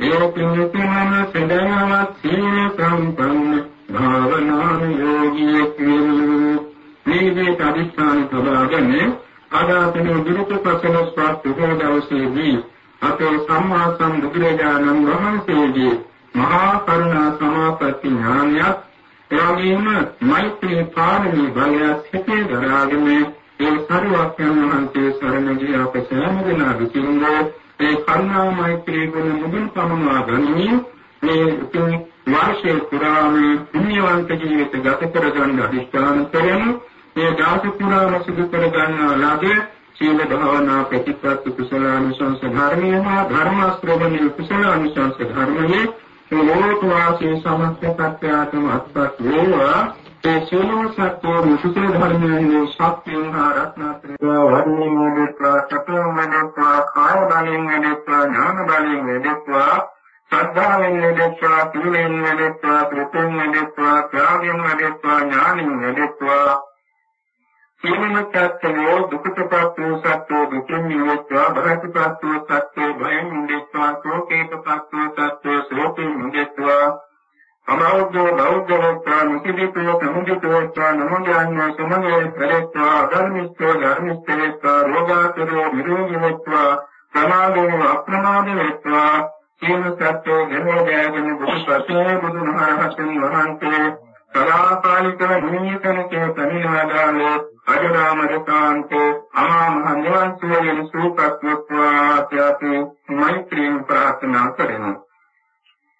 [SPEAKER 1] ඒ පිණිසම සදයවත් සීල සම්පන්න භාවනානුයෝගියෙක් වෙමි. මේ දේ අදිස්ථාන සබාගෙන අදාතන දුරුක පසලස්වත් දවසේදී අපේ සම්මා සම්බුදුරජාණන් වහන්සේගේ මහා කරුණා සමාපatti ඥානයත් එවැගේම මෛත්‍රී පාරමී බලයත් සිටේ දරාගෙන ඒ සරුවක්යන් වහන්සේ සරණ ගිය අප සෑම දෙනා විසින්ම ඒ කරුණා මෛත්‍රී ගුණ මුදුන් පමනවා ගනිමින් මේ උතුම් වාර්ෂික පුරාම පුණ්‍යවන්ත ජීවිත ගත කරගන්න අධිෂ්ඨාන කරමු මේ ධාතු පුරාම සිදු කරගන්නා ලාභය සීල භාවනා ප්‍රතිපත්ති කුසලානුසංස ධර්මයේ හා ධර්ම ශ්‍රවණයේ කුසලානුසංස ධර්මයේ මොලෝක වාසී සමස්ත සත්‍යයටම අත්පත් වේවා. ඒ සියලුම සත්‍ය මුසුතේ ධර්මයේ ශක්තිය හා රත්නත්‍රය වර්ණි මොදෙත්වා සතෝ මොදෙත්වා කාය බලයෙන් මොදෙත්වා ඥාන බලයෙන් මොදෙත්වා ශ්‍රද්ධාවෙන් මොදෙත්වා සීලෙන් මොදෙත්වා ප්‍රතින් මොදෙත්වා ත්‍යාගයෙන් මොදෙත්වා ඥානින් මොදෙත්වා සීලමත්ත්වෝ දුක්ඛපත් වූ සත්‍යෝ දුකින් නිවෙත්වා භයපත් වූ සත්‍යෝ භයෙන් නිවෙත්වා ශෝකේපත් වූ සත්‍යෝ ශෝකයෙන් නිවෙත්වා අමෞද්ධෝ බෞද්ධෝත්වා නිසිදිතෝ සමුදිතෝත්වා නමෝඥාන්‍ය සමනේ පෙරෙත්වා ධර්මිස්තෝ ධර්මිස්තේත්වා රෝගාතුරෝ නිරෝගීවත්වා ප්‍රමාදෝ අප්‍රමාදවත්වා සීල සත්‍යෝ නිරෝධයගෙන බුදුපසේ බුදුමහරහතන් වහන්සේ සදාකාලිකව නිමිතනකේ පරිණාදාලේ අජරාමරකාන්තේ අමා මහ නිවන් සුවයෙන් සූපත් වත්වා අපි මෛත්‍රියෙන් ප්‍රාර්ථනා කරමු.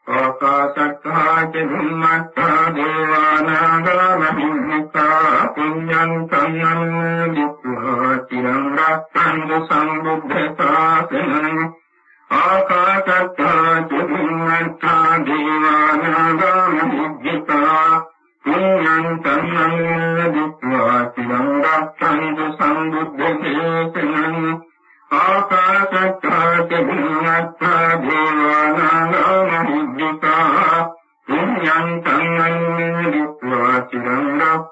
[SPEAKER 1] ආකාශත්තාච ධම්මත්තා දේවානාගා මහින්නිකා පුඤ්ඤං කම්මං දිත්වා චිරං රක්ඛන්තු සම්බුද්ධ ශාසනං ආකාශත්තාච ධම්මත්තා දේවානාගා ආකාශත්තාච ධම්මත්තා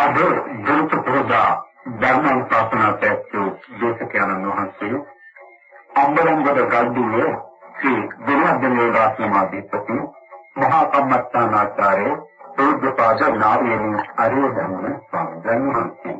[SPEAKER 2] අද දුරුත පුරදා ධර්ම ශාසනා පැවැත්වූ දේශකයන්න් වහන්සේ අම්බලන්ගොඩ ගල්දුවේ ශ්‍රී ගුණවර්ධන රාජ්‍යමාධිපති මහා කම්මස්ථානාචාර්ය පූජ්‍යපාද නාරයන් අරිය ධම්ම ස්වාමීන් වහන්සේ.